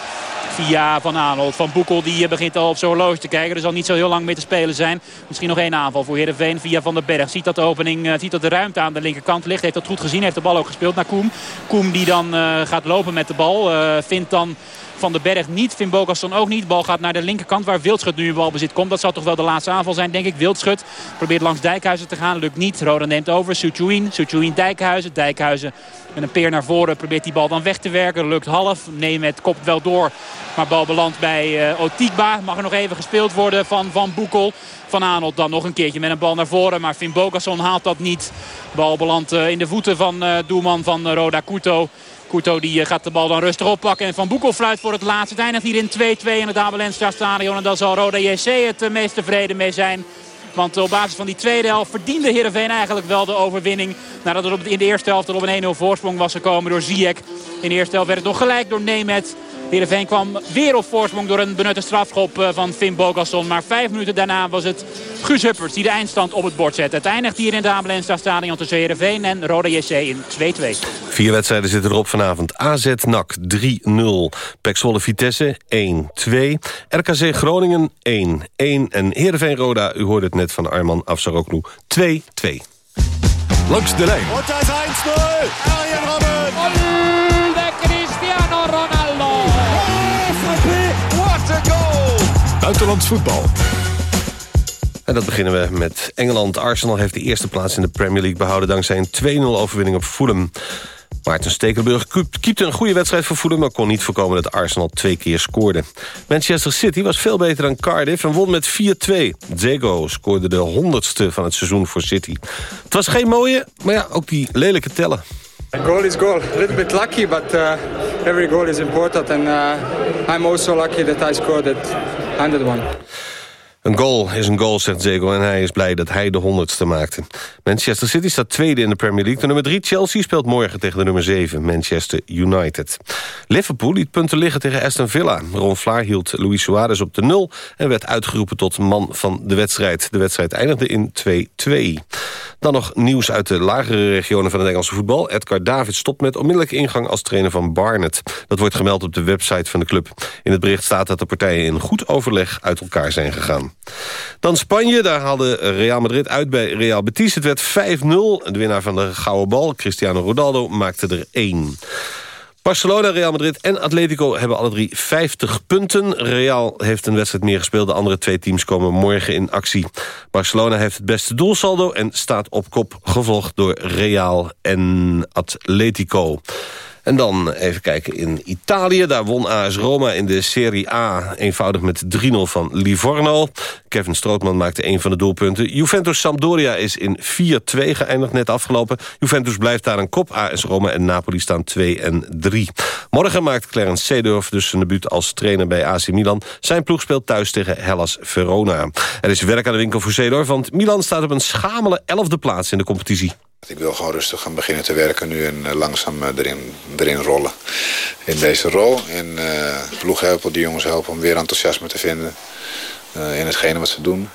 Via Van Aanholt. Van Boekel die begint al op zijn horloge te kijken. Er zal niet zo heel lang mee te spelen zijn. Misschien nog één aanval voor Heerenveen via Van den Berg. Ziet dat de opening, ziet dat de ruimte aan de linkerkant ligt. Heeft dat goed gezien. Heeft de bal ook gespeeld naar Koem. Koem die dan gaat lopen met de bal. vindt dan van den Berg niet. Finn Bogasson ook niet. Bal gaat naar de linkerkant waar Wildschut nu in balbezit komt. Dat zal toch wel de laatste aanval zijn, denk ik. Wildschut probeert langs Dijkhuizen te gaan. Lukt niet. Roda neemt over. Suchuin. Suchuin Dijkhuizen. Dijkhuizen met een peer naar voren probeert die bal dan weg te werken. Lukt half. Nee, met kop wel door. Maar bal belandt bij uh, Otikba. Mag er nog even gespeeld worden van Van Boekel. Van Aanholt dan nog een keertje met een bal naar voren. Maar Finn Bogasson haalt dat niet. Bal belandt uh, in de voeten van uh, doelman van Roda Kuto. Couto die eh, gaat de bal dan rustig oppakken. En Van Boekel fluit voor het laatste. Het eindigt hier in 2-2 in het Abelenstra stadion. En daar zal Roda JC het eh, meest tevreden mee zijn. Want op basis van die tweede helft verdiende Heerenveen eigenlijk wel de overwinning. Nadat het in de eerste helft al op een 1-0 voorsprong was gekomen door Ziyech. In de eerste helft werd het nog gelijk door Nemet. Heerenveen kwam weer op voorsprong door een benutte strafschop eh, van Finn Bogasson. Maar vijf minuten daarna was het Guus Hupperts die de eindstand op het bord zette. Het eindigt hier in het Amelensta stadion tussen Heerenveen en Roda JC in 2-2. Vier wedstrijden zitten erop vanavond. AZ NAC 3-0. Pek Zwolle Vitesse 1-2. RKC Groningen 1-1. En Heerenveen Roda, u hoorde het net van Arman Afsaroglu 2-2. Langs de lijn. Het is 1-0. Buitenlands voetbal. En dat beginnen we met Engeland. Arsenal heeft de eerste plaats in de Premier League behouden... dankzij een 2-0 overwinning op Fulham. Maarten Stekelenburg keepte een goede wedstrijd voor Fulham... maar kon niet voorkomen dat Arsenal twee keer scoorde. Manchester City was veel beter dan Cardiff en won met 4-2. Zego scoorde de honderdste van het seizoen voor City. Het was geen mooie, maar ja, ook die lelijke tellen. A goal is goal. A little bit lucky, but uh, every goal is important. And uh, I'm also lucky that I scored that 101. Een goal is een goal, zegt Zego, en hij is blij dat hij de honderdste maakte. Manchester City staat tweede in de Premier League. De nummer 3 Chelsea speelt morgen tegen de nummer 7 Manchester United. Liverpool liet punten liggen tegen Aston Villa. Ron Vlaar hield Luis Suarez op de nul... en werd uitgeroepen tot man van de wedstrijd. De wedstrijd eindigde in 2-2. Dan nog nieuws uit de lagere regionen van het Engelse voetbal. Edgar David stopt met onmiddellijke ingang als trainer van Barnet. Dat wordt gemeld op de website van de club. In het bericht staat dat de partijen in goed overleg uit elkaar zijn gegaan. Dan Spanje, daar haalde Real Madrid uit bij Real Betis. Het werd 5-0. De winnaar van de gouden bal, Cristiano Ronaldo, maakte er 1. Barcelona, Real Madrid en Atletico hebben alle drie 50 punten. Real heeft een wedstrijd meer gespeeld. De andere twee teams komen morgen in actie. Barcelona heeft het beste doelsaldo en staat op kop... gevolgd door Real en Atletico. En dan even kijken in Italië. Daar won AS Roma in de Serie A eenvoudig met 3-0 van Livorno. Kevin Strootman maakte een van de doelpunten. Juventus-Sampdoria is in 4-2 geëindigd, net afgelopen. Juventus blijft daar een kop. AS Roma en Napoli staan 2 en 3. Morgen maakt Clarence Seedorf dus zijn debuut als trainer bij AC Milan. Zijn ploeg speelt thuis tegen Hellas Verona. Er is werk aan de winkel voor Seedorf, want Milan staat op een schamele 11e plaats in de competitie. Ik wil gewoon rustig gaan beginnen te werken nu en uh, langzaam uh, erin, erin rollen in deze rol. En uh, ploeg helpen, die jongens helpen om weer enthousiasme te vinden in hetgene wat ze doen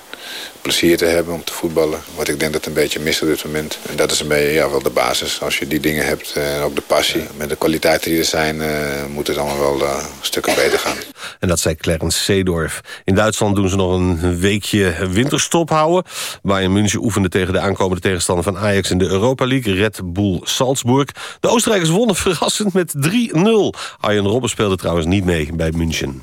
plezier te hebben om te voetballen. Wat ik denk dat een beetje mist op dit moment. En dat is een beetje ja, wel de basis. Als je die dingen hebt en ook de passie. Met de kwaliteiten die er zijn, uh, moet het allemaal wel uh, stukken beter gaan. En dat zei Clarence Seedorf. In Duitsland doen ze nog een weekje winterstop houden. Bayern München oefende tegen de aankomende tegenstander van Ajax in de Europa League. Red Bull Salzburg. De Oostenrijkers wonnen verrassend met 3-0. Arjen Robben speelde trouwens niet mee bij München.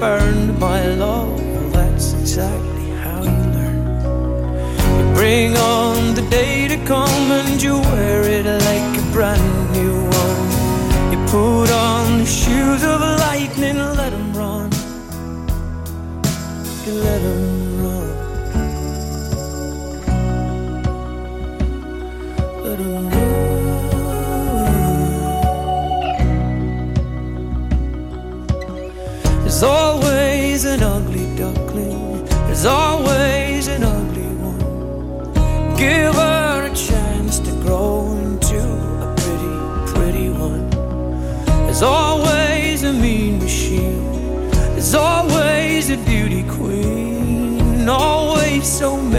Burned by love,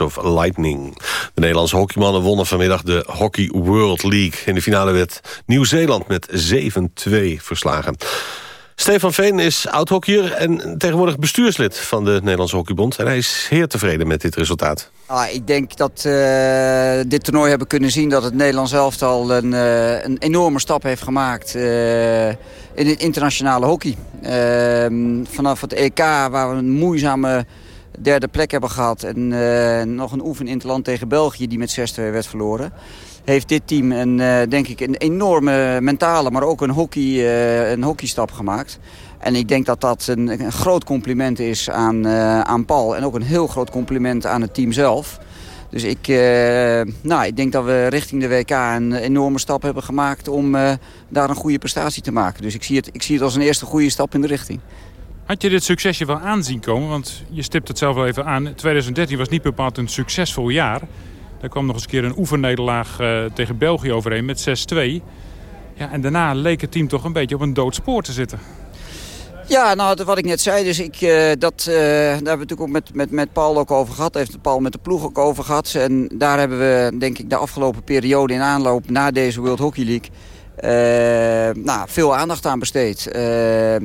Of Lightning. De Nederlandse hockeymannen wonnen vanmiddag de Hockey World League. In de finale werd Nieuw-Zeeland met 7-2 verslagen. Stefan Veen is oud-hockeyer en tegenwoordig bestuurslid van de Nederlandse Hockeybond. En hij is zeer tevreden met dit resultaat. Ah, ik denk dat uh, dit toernooi hebben kunnen zien dat het Nederlands elftal een, uh, een enorme stap heeft gemaakt uh, in het internationale hockey. Ehm, vanaf het EK waar we een moeizame derde plek hebben gehad en nog een oefen in het land tegen België die met 6-2 werd verloren heeft dit team een, uh, denk ik een enorme mentale, maar ook een, hockey, uh, een hockeystap gemaakt. En ik denk dat dat een, een groot compliment is aan, aan Paul. En ook een heel groot compliment aan het team zelf. Dus ik, nou, ik denk dat we richting de WK een enorme stap hebben gemaakt... om daar een goede prestatie te maken. Dus ik zie, het, ik zie het als een eerste goede stap in de richting. Had je dit succesje wel aanzien komen? Want je stipt het zelf wel even aan. 2013 was niet bepaald een succesvol jaar... Er kwam nog eens een keer een oefennederlaag uh, tegen België overheen met 6-2. Ja, en daarna leek het team toch een beetje op een dood spoor te zitten. Ja, nou, wat ik net zei, dus ik, uh, dat, uh, daar hebben we natuurlijk ook met, met, met Paul ook over gehad. Heeft Paul met de ploeg ook over gehad. En daar hebben we, denk ik, de afgelopen periode in aanloop na deze World Hockey League... Uh, nou, veel aandacht aan besteed. Uh,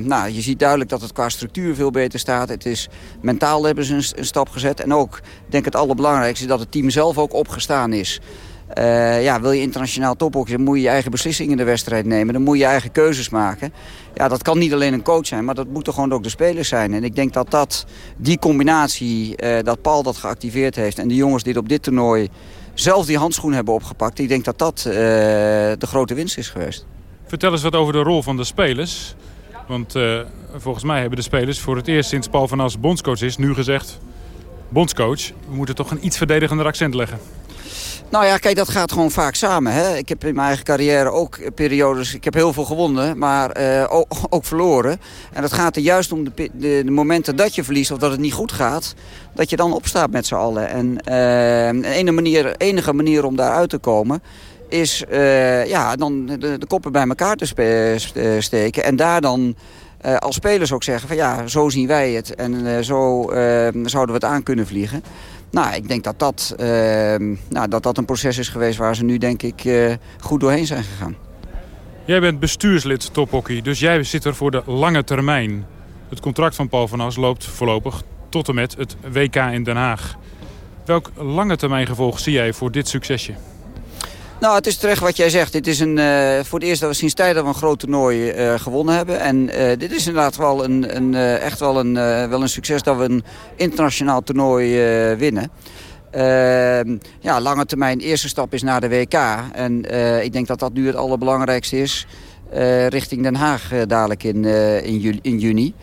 nou, je ziet duidelijk dat het qua structuur veel beter staat. Het is, mentaal hebben ze een, stap gezet. En ook, denk het allerbelangrijkste, dat het team zelf ook opgestaan is. Uh, ja, wil je internationaal tophockey, dan moet je je eigen beslissingen in de wedstrijd nemen. Dan moet je je eigen keuzes maken. Ja, dat kan niet alleen een coach zijn, maar dat moeten gewoon ook de spelers zijn. En ik denk dat, dat die combinatie, dat Paul dat geactiveerd heeft... en de jongens dit op dit toernooi zelf die handschoen hebben opgepakt. Ik denk dat dat uh, de grote winst is geweest. Vertel eens wat over de rol van de spelers. Want uh, volgens mij hebben de spelers voor het eerst sinds Paul van As bondscoach is... nu gezegd, bondscoach, we moeten toch een iets verdedigender accent leggen. Nou ja, kijk, dat gaat gewoon vaak samen. Hè? Ik heb in mijn eigen carrière ook periodes... Ik heb heel veel gewonnen, maar uh, ook, ook, verloren. En het gaat er juist om de, de, momenten dat je verliest of dat het niet goed gaat... dat je dan opstaat met z'n allen. En de enige manier, enige manier om daaruit te komen is uh, ja, dan de, de, koppen bij elkaar te steken. En daar dan als spelers ook zeggen van ja, zo zien wij het. En zo zouden we het aan kunnen vliegen. Nou, ik denk dat dat, nou, dat dat een proces is geweest waar ze nu denk ik goed doorheen zijn gegaan. Jij bent bestuurslid tophockey, dus jij zit er voor de lange termijn. Het contract van Paul van As loopt voorlopig tot en met het WK in Den Haag. Welk lange termijn gevolg zie jij voor dit succesje? Nou, het is terecht wat jij zegt. Dit is een, uh, voor het eerst dat we sinds we een groot toernooi uh, gewonnen hebben. En uh, dit is inderdaad wel een, een echt wel een, wel een succes dat we een internationaal toernooi winnen. Ehm, ja, lange termijn, eerste stap is naar de WK. En ik denk dat dat nu het allerbelangrijkste is. richting Den Haag dadelijk in, in juni.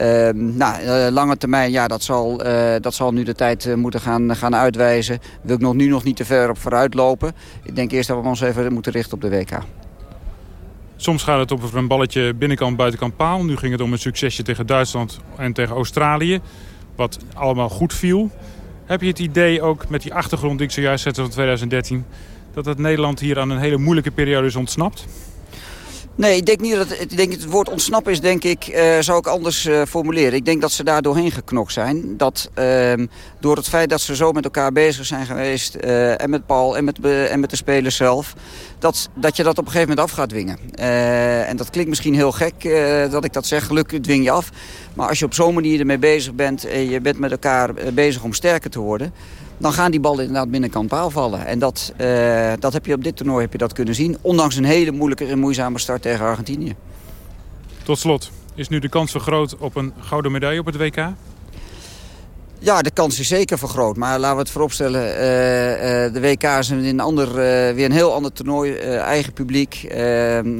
Uh, nou, uh, lange termijn, ja, dat zal, uh, dat zal nu de tijd uh, moeten gaan, gaan uitwijzen. Wil ik nog, nu nog niet te ver op vooruit lopen. Ik denk eerst dat we ons even moeten richten op de WK. Soms gaat het over een balletje binnenkant, buitenkant paal. Nu ging het om een succesje tegen Duitsland en tegen Australië. Wat allemaal goed viel. Heb je het idee ook met die achtergrond die ik zojuist zette van 2013... dat het Nederland hier aan een hele moeilijke periode is ontsnapt? Nee, ik denk niet dat ik denk het woord ontsnappen is, denk ik, uh, zou ik anders uh, formuleren. Ik denk dat ze daar doorheen geknokt zijn. Dat uh, door het feit dat ze zo met elkaar bezig zijn geweest, eh, en met Paul en met, en met de spelers zelf, dat, dat je dat op een gegeven moment af gaat dwingen. en dat klinkt misschien heel gek dat ik dat zeg, gelukkig dwing je af. Maar als je op zo'n manier ermee bezig bent en je bent met elkaar bezig om sterker te worden dan gaan die ballen inderdaad binnenkant paal vallen. En dat, uh, dat heb je op dit toernooi heb je dat kunnen zien. Ondanks een hele moeilijke en moeizame start tegen Argentinië. Tot slot, is nu de kans vergroot op een gouden medaille op het WK? Ja, de kans is zeker vergroot. Maar laten we het vooropstellen, uh, uh, de WK is een, een ander, weer een heel ander toernooi. eigen publiek. Ehm,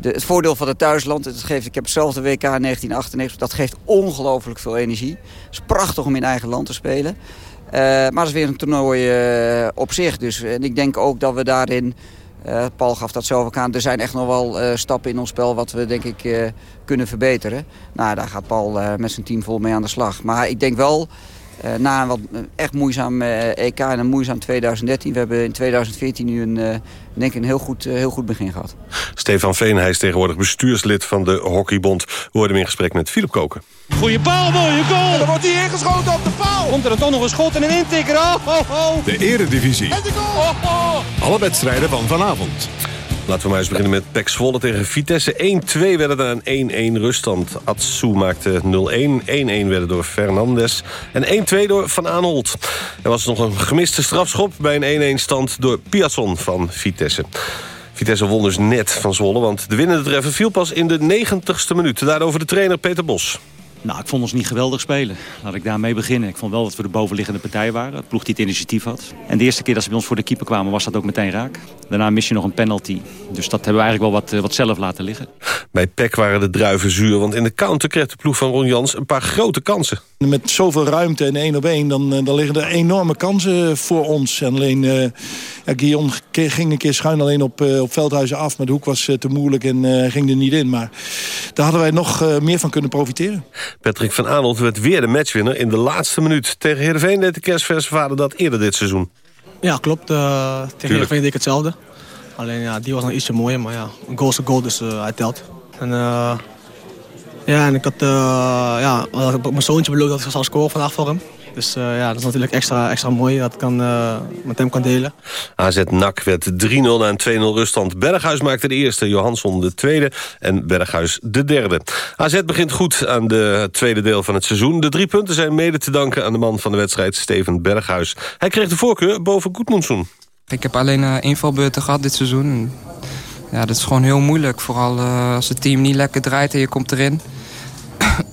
de, het voordeel van het thuisland, het geeft, ik heb zelf de WK 1998, dat geeft ongelooflijk veel energie. Het is prachtig om in eigen land te spelen. Uh, maar het is weer een toernooi uh, op zich. Dus. En ik denk ook dat we daarin... Uh, Paul gaf dat zelf ook aan. Er zijn echt nog wel stappen in ons spel wat we denk ik kunnen verbeteren. Nou, daar gaat Paul met zijn team vol mee aan de slag. Maar ik denk wel na een wat echt moeizaam uh, EK en een moeizaam 2013. We hebben in 2014 nu een, uh, denk ik een heel goed, heel goed begin gehad. Stefan Veen, hij is tegenwoordig bestuurslid van de Hockeybond. We hoorden hem in gesprek met Philip Koken. Goeie paal, mooie goal! En dan wordt hij ingeschoten op de paal! Komt er dan toch nog een schot en een intikker? Oh, oh, oh. De eredivisie. En de goal! Oh, oh. Alle wedstrijden van vanavond. Laten we maar eens beginnen met Pek Zwolle tegen Vitesse. 1-2 werden er een 1-1 ruststand. Atsu maakte 0-1. 1-1 werden door Fernandes. En 1-2 door Van Aanholt. Er was nog een gemiste strafschop bij een 1-1 stand door Piazon van Vitesse. Vitesse won dus net van Zwolle, want de winnende treffer viel pas in de 90ste minuut. Daarover de trainer Peter Bos. Nou, ik vond ons niet geweldig spelen. Laat ik daarmee beginnen. Ik vond wel dat we de bovenliggende partij waren. Het ploeg die het initiatief had. En de eerste keer dat ze bij ons voor de keeper kwamen was dat ook meteen raak. Daarna mis je nog een penalty. Dus dat hebben we eigenlijk wel wat, eh, wat zelf laten liggen. Bij PEC waren de druiven zuur. Want in de counter kreeg de ploeg van Ron Jans een paar grote kansen. Met zoveel ruimte en één op één, dan, eh, dan liggen er enorme kansen voor ons. En alleen, uh, ja, Guillaume ging een keer schuin alleen op, uh, op Veldhuizen af. Maar de hoek was te moeilijk en uh, ging er niet in. Maar daar hadden wij nog meer van kunnen profiteren. Patrick van Aanholt werd weer de matchwinner in de laatste minuut. Tegen Heerenveen deed de kerstverse vader dat eerder dit seizoen. Ja, klopt. Uh, tegen Heerenveen deed ik hetzelfde. Alleen ja, die was nog ietsje mooier, maar ja, een goal is een goal, dus uh, hij telt. En, uh, ja, en ik had ja, mijn zoontje beloofd dat ik zou scoren vandaag voor hem. Dus uh, ja, dat is natuurlijk extra, extra mooi dat ik kan, uh, met hem kan delen. AZ NAC werd 3-0 na een 2-0 ruststand. Berghuis maakte de eerste, Johansson de tweede en Berghuis de derde. AZ begint goed aan de tweede deel van het seizoen. De drie punten zijn mede te danken aan de man van de wedstrijd, Steven Berghuis. Hij kreeg de voorkeur boven Goedmoensoen. Ik heb alleen uh, invalbeurten gehad dit seizoen. Ja, dat is gewoon heel moeilijk. Vooral als het team niet lekker draait en je komt erin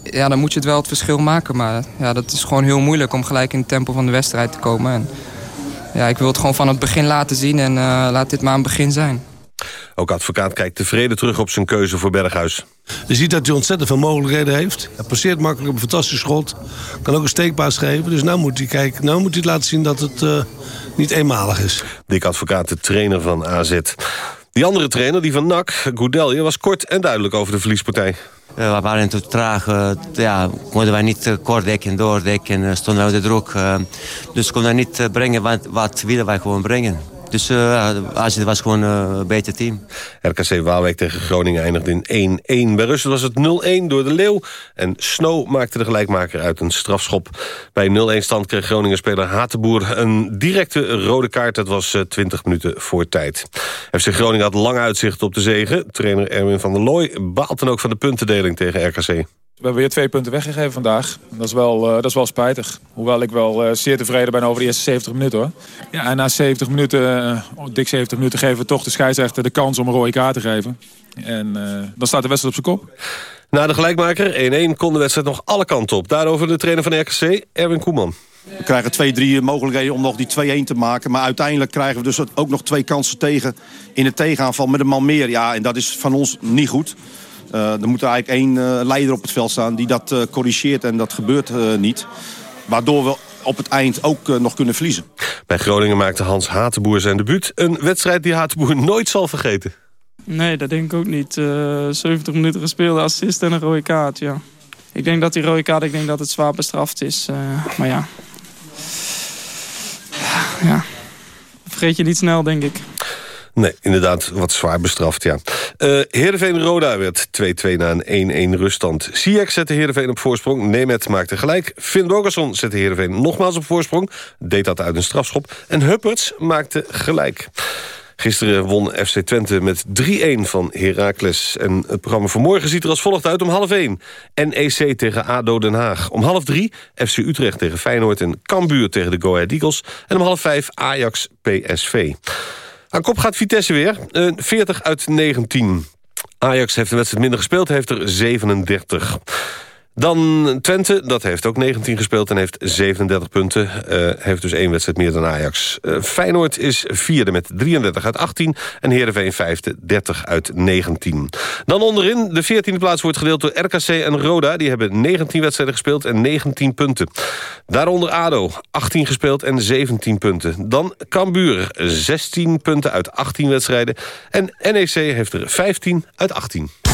ja, dan moet je het wel het verschil maken. Maar ja, dat is gewoon heel moeilijk om gelijk in het tempo van de wedstrijd te komen. En, ja, ik wil het gewoon van het begin laten zien en uh, laat dit maar een begin zijn. Ook advocaat kijkt tevreden terug op zijn keuze voor Berghuis. Je ziet dat hij ontzettend veel mogelijkheden heeft. Hij passeert makkelijk op een fantastisch schot. Kan ook een steekpaas geven. Dus nu moet hij, kijken, nou moet hij laten zien dat het uh, niet eenmalig is. Dick Advocaat, de trainer van AZ. Die andere trainer, die van NAC, Goudelje, was kort en duidelijk over de verliespartij. Eh, we waren te traag. Uh, ja, konden wij niet uh, kort en doordekken. stonden we de druk. dus konden wij niet brengen wat, wat wij gewoon brengen. Dus uh, AZ was gewoon een beter team. RKC Waalwijk tegen Groningen eindigde in 1-1. Bij Russen was het 0-1 door de Leeuw. En Snow maakte de gelijkmaker uit een strafschop. Bij 0-1 stand kreeg Groningen-speler Hatenboer een directe rode kaart. Dat was 20 minuten voor tijd. FC Groningen had lang uitzicht op de zegen. Trainer Erwin van der Looy baalt dan ook van de puntendeling tegen RKC. We hebben weer twee punten weggegeven vandaag. Dat is wel, uh, dat is wel spijtig. Hoewel ik wel uh, zeer tevreden ben over de eerste 70 minuten. Hoor. Ja, en na 70 minuten, uh, dik 70 minuten, geven we toch de scheidsrechter de kans om een rode kaart te geven. En dan staat de wedstrijd op zijn kop. Na de gelijkmaker 1-1 kon de wedstrijd nog alle kanten op. Daarover de trainer van de RKC, Erwin Koeman. We krijgen twee, drie mogelijkheden om nog die 2-1 te maken. Maar uiteindelijk krijgen we dus ook nog twee kansen tegen in het tegenaanval met een man meer. Ja, en dat is van ons niet goed. Uh, er moet er eigenlijk één uh, leider op het veld staan die dat uh, corrigeert en dat gebeurt niet. Waardoor we op het eind ook nog kunnen verliezen. Bij Groningen maakte Hans Hatenboer zijn debuut. Een wedstrijd die Hatenboer nooit zal vergeten. Nee, dat denk ik ook niet. 70 minuten gespeeld, assist en een rode kaart, ja. Ik denk dat die rode kaart, ik denk dat het zwaar bestraft is. maar ja. Ja. Vergeet je niet snel, denk ik. Nee, inderdaad, wat zwaar bestraft, ja. Uh, Heerenveen-Roda werd 2-2 na een 1-1 ruststand. Ziyech zette Heerenveen op voorsprong. Nemet maakte gelijk. Finn Bogerson zette Heerenveen nogmaals op voorsprong. Deed dat uit een strafschop. En Hupperts maakte gelijk. Gisteren won FC Twente met 3-1 van Heracles. En het programma voor morgen ziet er als volgt uit om half 1. NEC tegen ADO Den Haag. Om half 3 FC Utrecht tegen Feyenoord en Cambuur tegen de Go Ahead Eagles. En om half 5 Ajax PSV. Aan kop gaat Vitesse weer. 40 uit 19. Ajax heeft een wedstrijd minder gespeeld, heeft er 37. Dan Twente, dat heeft ook 19 gespeeld en heeft 37 punten. Uh, heeft dus één wedstrijd meer dan Ajax. Uh, Feyenoord is vierde met 33 uit 18. En Heerenveen vijfde, 30 uit 19. Dan onderin, de 14e plaats wordt gedeeld door RKC en Roda. Die hebben 19 wedstrijden gespeeld en 19 punten. Daaronder ADO, 18 gespeeld en 17 punten. Dan Cambuur, 16 punten uit 18 wedstrijden. En NEC heeft er 15 uit 18.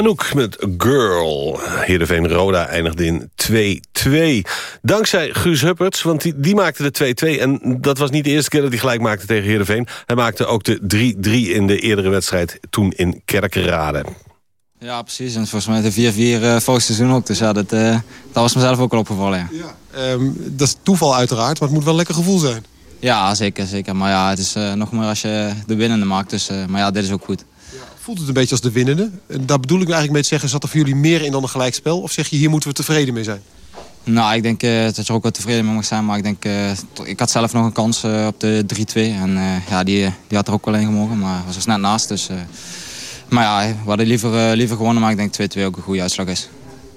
Anouk met Girl. Heerenveen Roda eindigde in 2-2. Dankzij Guus Hupperts, want die, die maakte de 2-2. En dat was niet de eerste keer dat hij gelijk maakte tegen Heerenveen. Hij maakte ook de 3-3 in de eerdere wedstrijd, toen in Kerkrade. Ja, precies. En volgens mij de 4-4 uh, vorig seizoen ook. Dus ja, dat, uh, dat was mezelf ook al opgevallen. Ja. ja um, dat is toeval uiteraard, maar het moet wel een lekker gevoel zijn. Ja, zeker. zeker. Maar ja, het is uh, nog meer als je de winnende maakt. Dus, maar ja, dit is ook goed. Voelt het een beetje als de winnende? En daar bedoel ik eigenlijk mee te zeggen, zat er voor jullie meer in dan een gelijkspel? Of zeg je, hier moeten we tevreden mee zijn? Nou, ik denk uh, dat je er ook wel tevreden mee mag zijn. Maar ik denk, uh, ik had zelf nog een kans uh, op de 3-2. En ja, die, die had er ook wel in gemogen. Maar was er net naast. Dus, maar ja, we hadden liever, liever gewonnen. Maar ik denk 2-2 ook een goede uitslag is.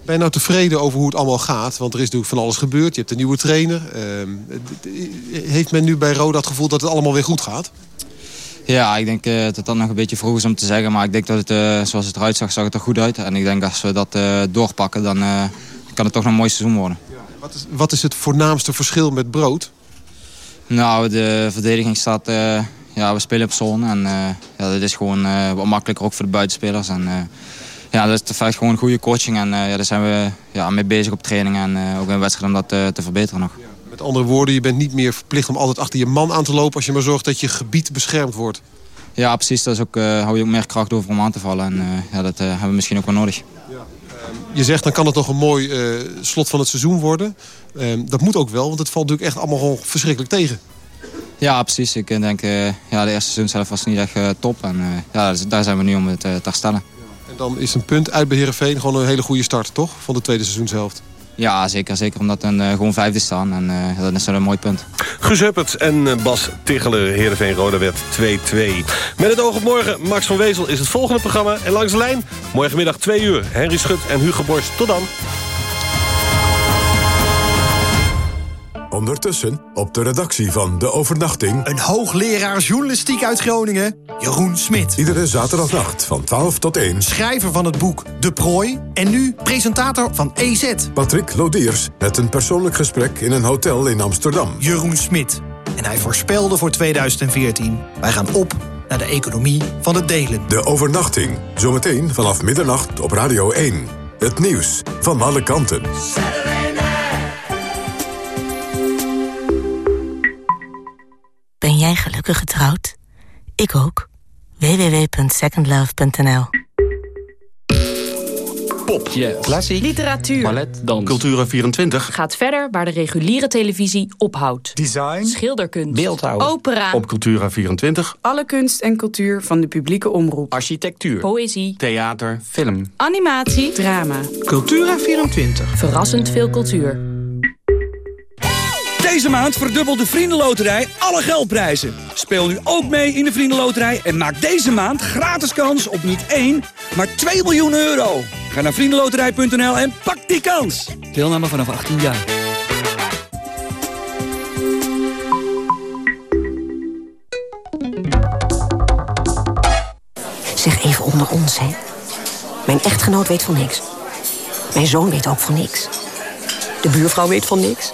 Ben je nou tevreden over hoe het allemaal gaat? Want er is natuurlijk van alles gebeurd. Je hebt een nieuwe trainer. Ehm, heeft men nu bij Roda het gevoel dat het allemaal weer goed gaat? Ja, ik denk uh, dat dat nog een beetje vroeg is om te zeggen. Maar ik denk dat het, uh, zoals het eruit zag, zag het er goed uit. En ik denk als we dat uh, doorpakken, dan kan het toch nog een mooi seizoen worden. Ja, wat, is, wat is het voornaamste verschil met Brood? Nou, de verdediging staat... ja, we spelen op zone. En ja, dat is gewoon wat makkelijker ook voor de buitenspelers. En, ja, dat is echt gewoon een goede coaching. En ja, daar zijn we ja, mee bezig op training en ook in wedstrijd om dat te verbeteren nog. Ja. Met andere woorden, je bent niet meer verplicht om altijd achter je man aan te lopen... als je maar zorgt dat je gebied beschermd wordt. Ja, precies. Dat is ook, uh, hou je ook meer kracht over om aan te vallen. En uh, ja, dat uh, hebben we misschien ook wel nodig. Ja. Je zegt, dan kan het nog een mooi slot van het seizoen worden. Ehm, dat moet ook wel, want het valt natuurlijk echt allemaal gewoon verschrikkelijk tegen. Ja, precies. Ik denk, ja, de eerste seizoen zelf was niet echt top. En ja, daar zijn we nu om het te herstellen. En dan is een punt uit bij Heerenveen gewoon een hele goede start, toch? Van de tweede seizoenshelft. Ja, zeker. Zeker omdat we uh, gewoon vijfde staan. En uh, dat is wel een mooi punt. Guus Huppert en uh, Bas Ticheler, Heerenveen Roda werd 2-2. Met het oog op morgen, Max van Wezel is het volgende programma. En langs de lijn, morgenmiddag 2 uur. Henry Schut en Hugo Borst. Tot dan. Ondertussen op de redactie van De Overnachting... een hoogleraar journalistiek uit Groningen, Jeroen Smit. Iedere zaterdagnacht van 12 tot 1. Schrijver van het boek De Prooi en nu presentator van EZ. Patrick Lodiers met een persoonlijk gesprek in een hotel in Amsterdam. Jeroen Smit. En hij voorspelde voor 2014... wij gaan op naar de economie van het delen. De Overnachting. Zometeen vanaf middernacht op Radio 1. Het nieuws van alle kanten. Gelukkig getrouwd? Ik ook. www.secondlove.nl Pop, jazz, klassiek, literatuur, ballet, dans, Cultura24 gaat verder waar de reguliere televisie ophoudt. Design, schilderkunst, beeldhouw, opera. Op Cultura24 alle kunst en cultuur van de publieke omroep. Architectuur, poëzie, theater, film, animatie, drama. Cultura24 verrassend veel cultuur. Deze maand verdubbelt de Vriendenloterij alle geldprijzen. Speel nu ook mee in de Vriendenloterij en maak deze maand gratis kans op niet 1, maar 2 miljoen euro. Ga naar vriendenloterij.nl en pak die kans. Deelname vanaf 18 jaar. Zeg even onder ons, hè. Mijn echtgenoot weet van niks. Mijn zoon weet ook van niks. De buurvrouw weet van niks.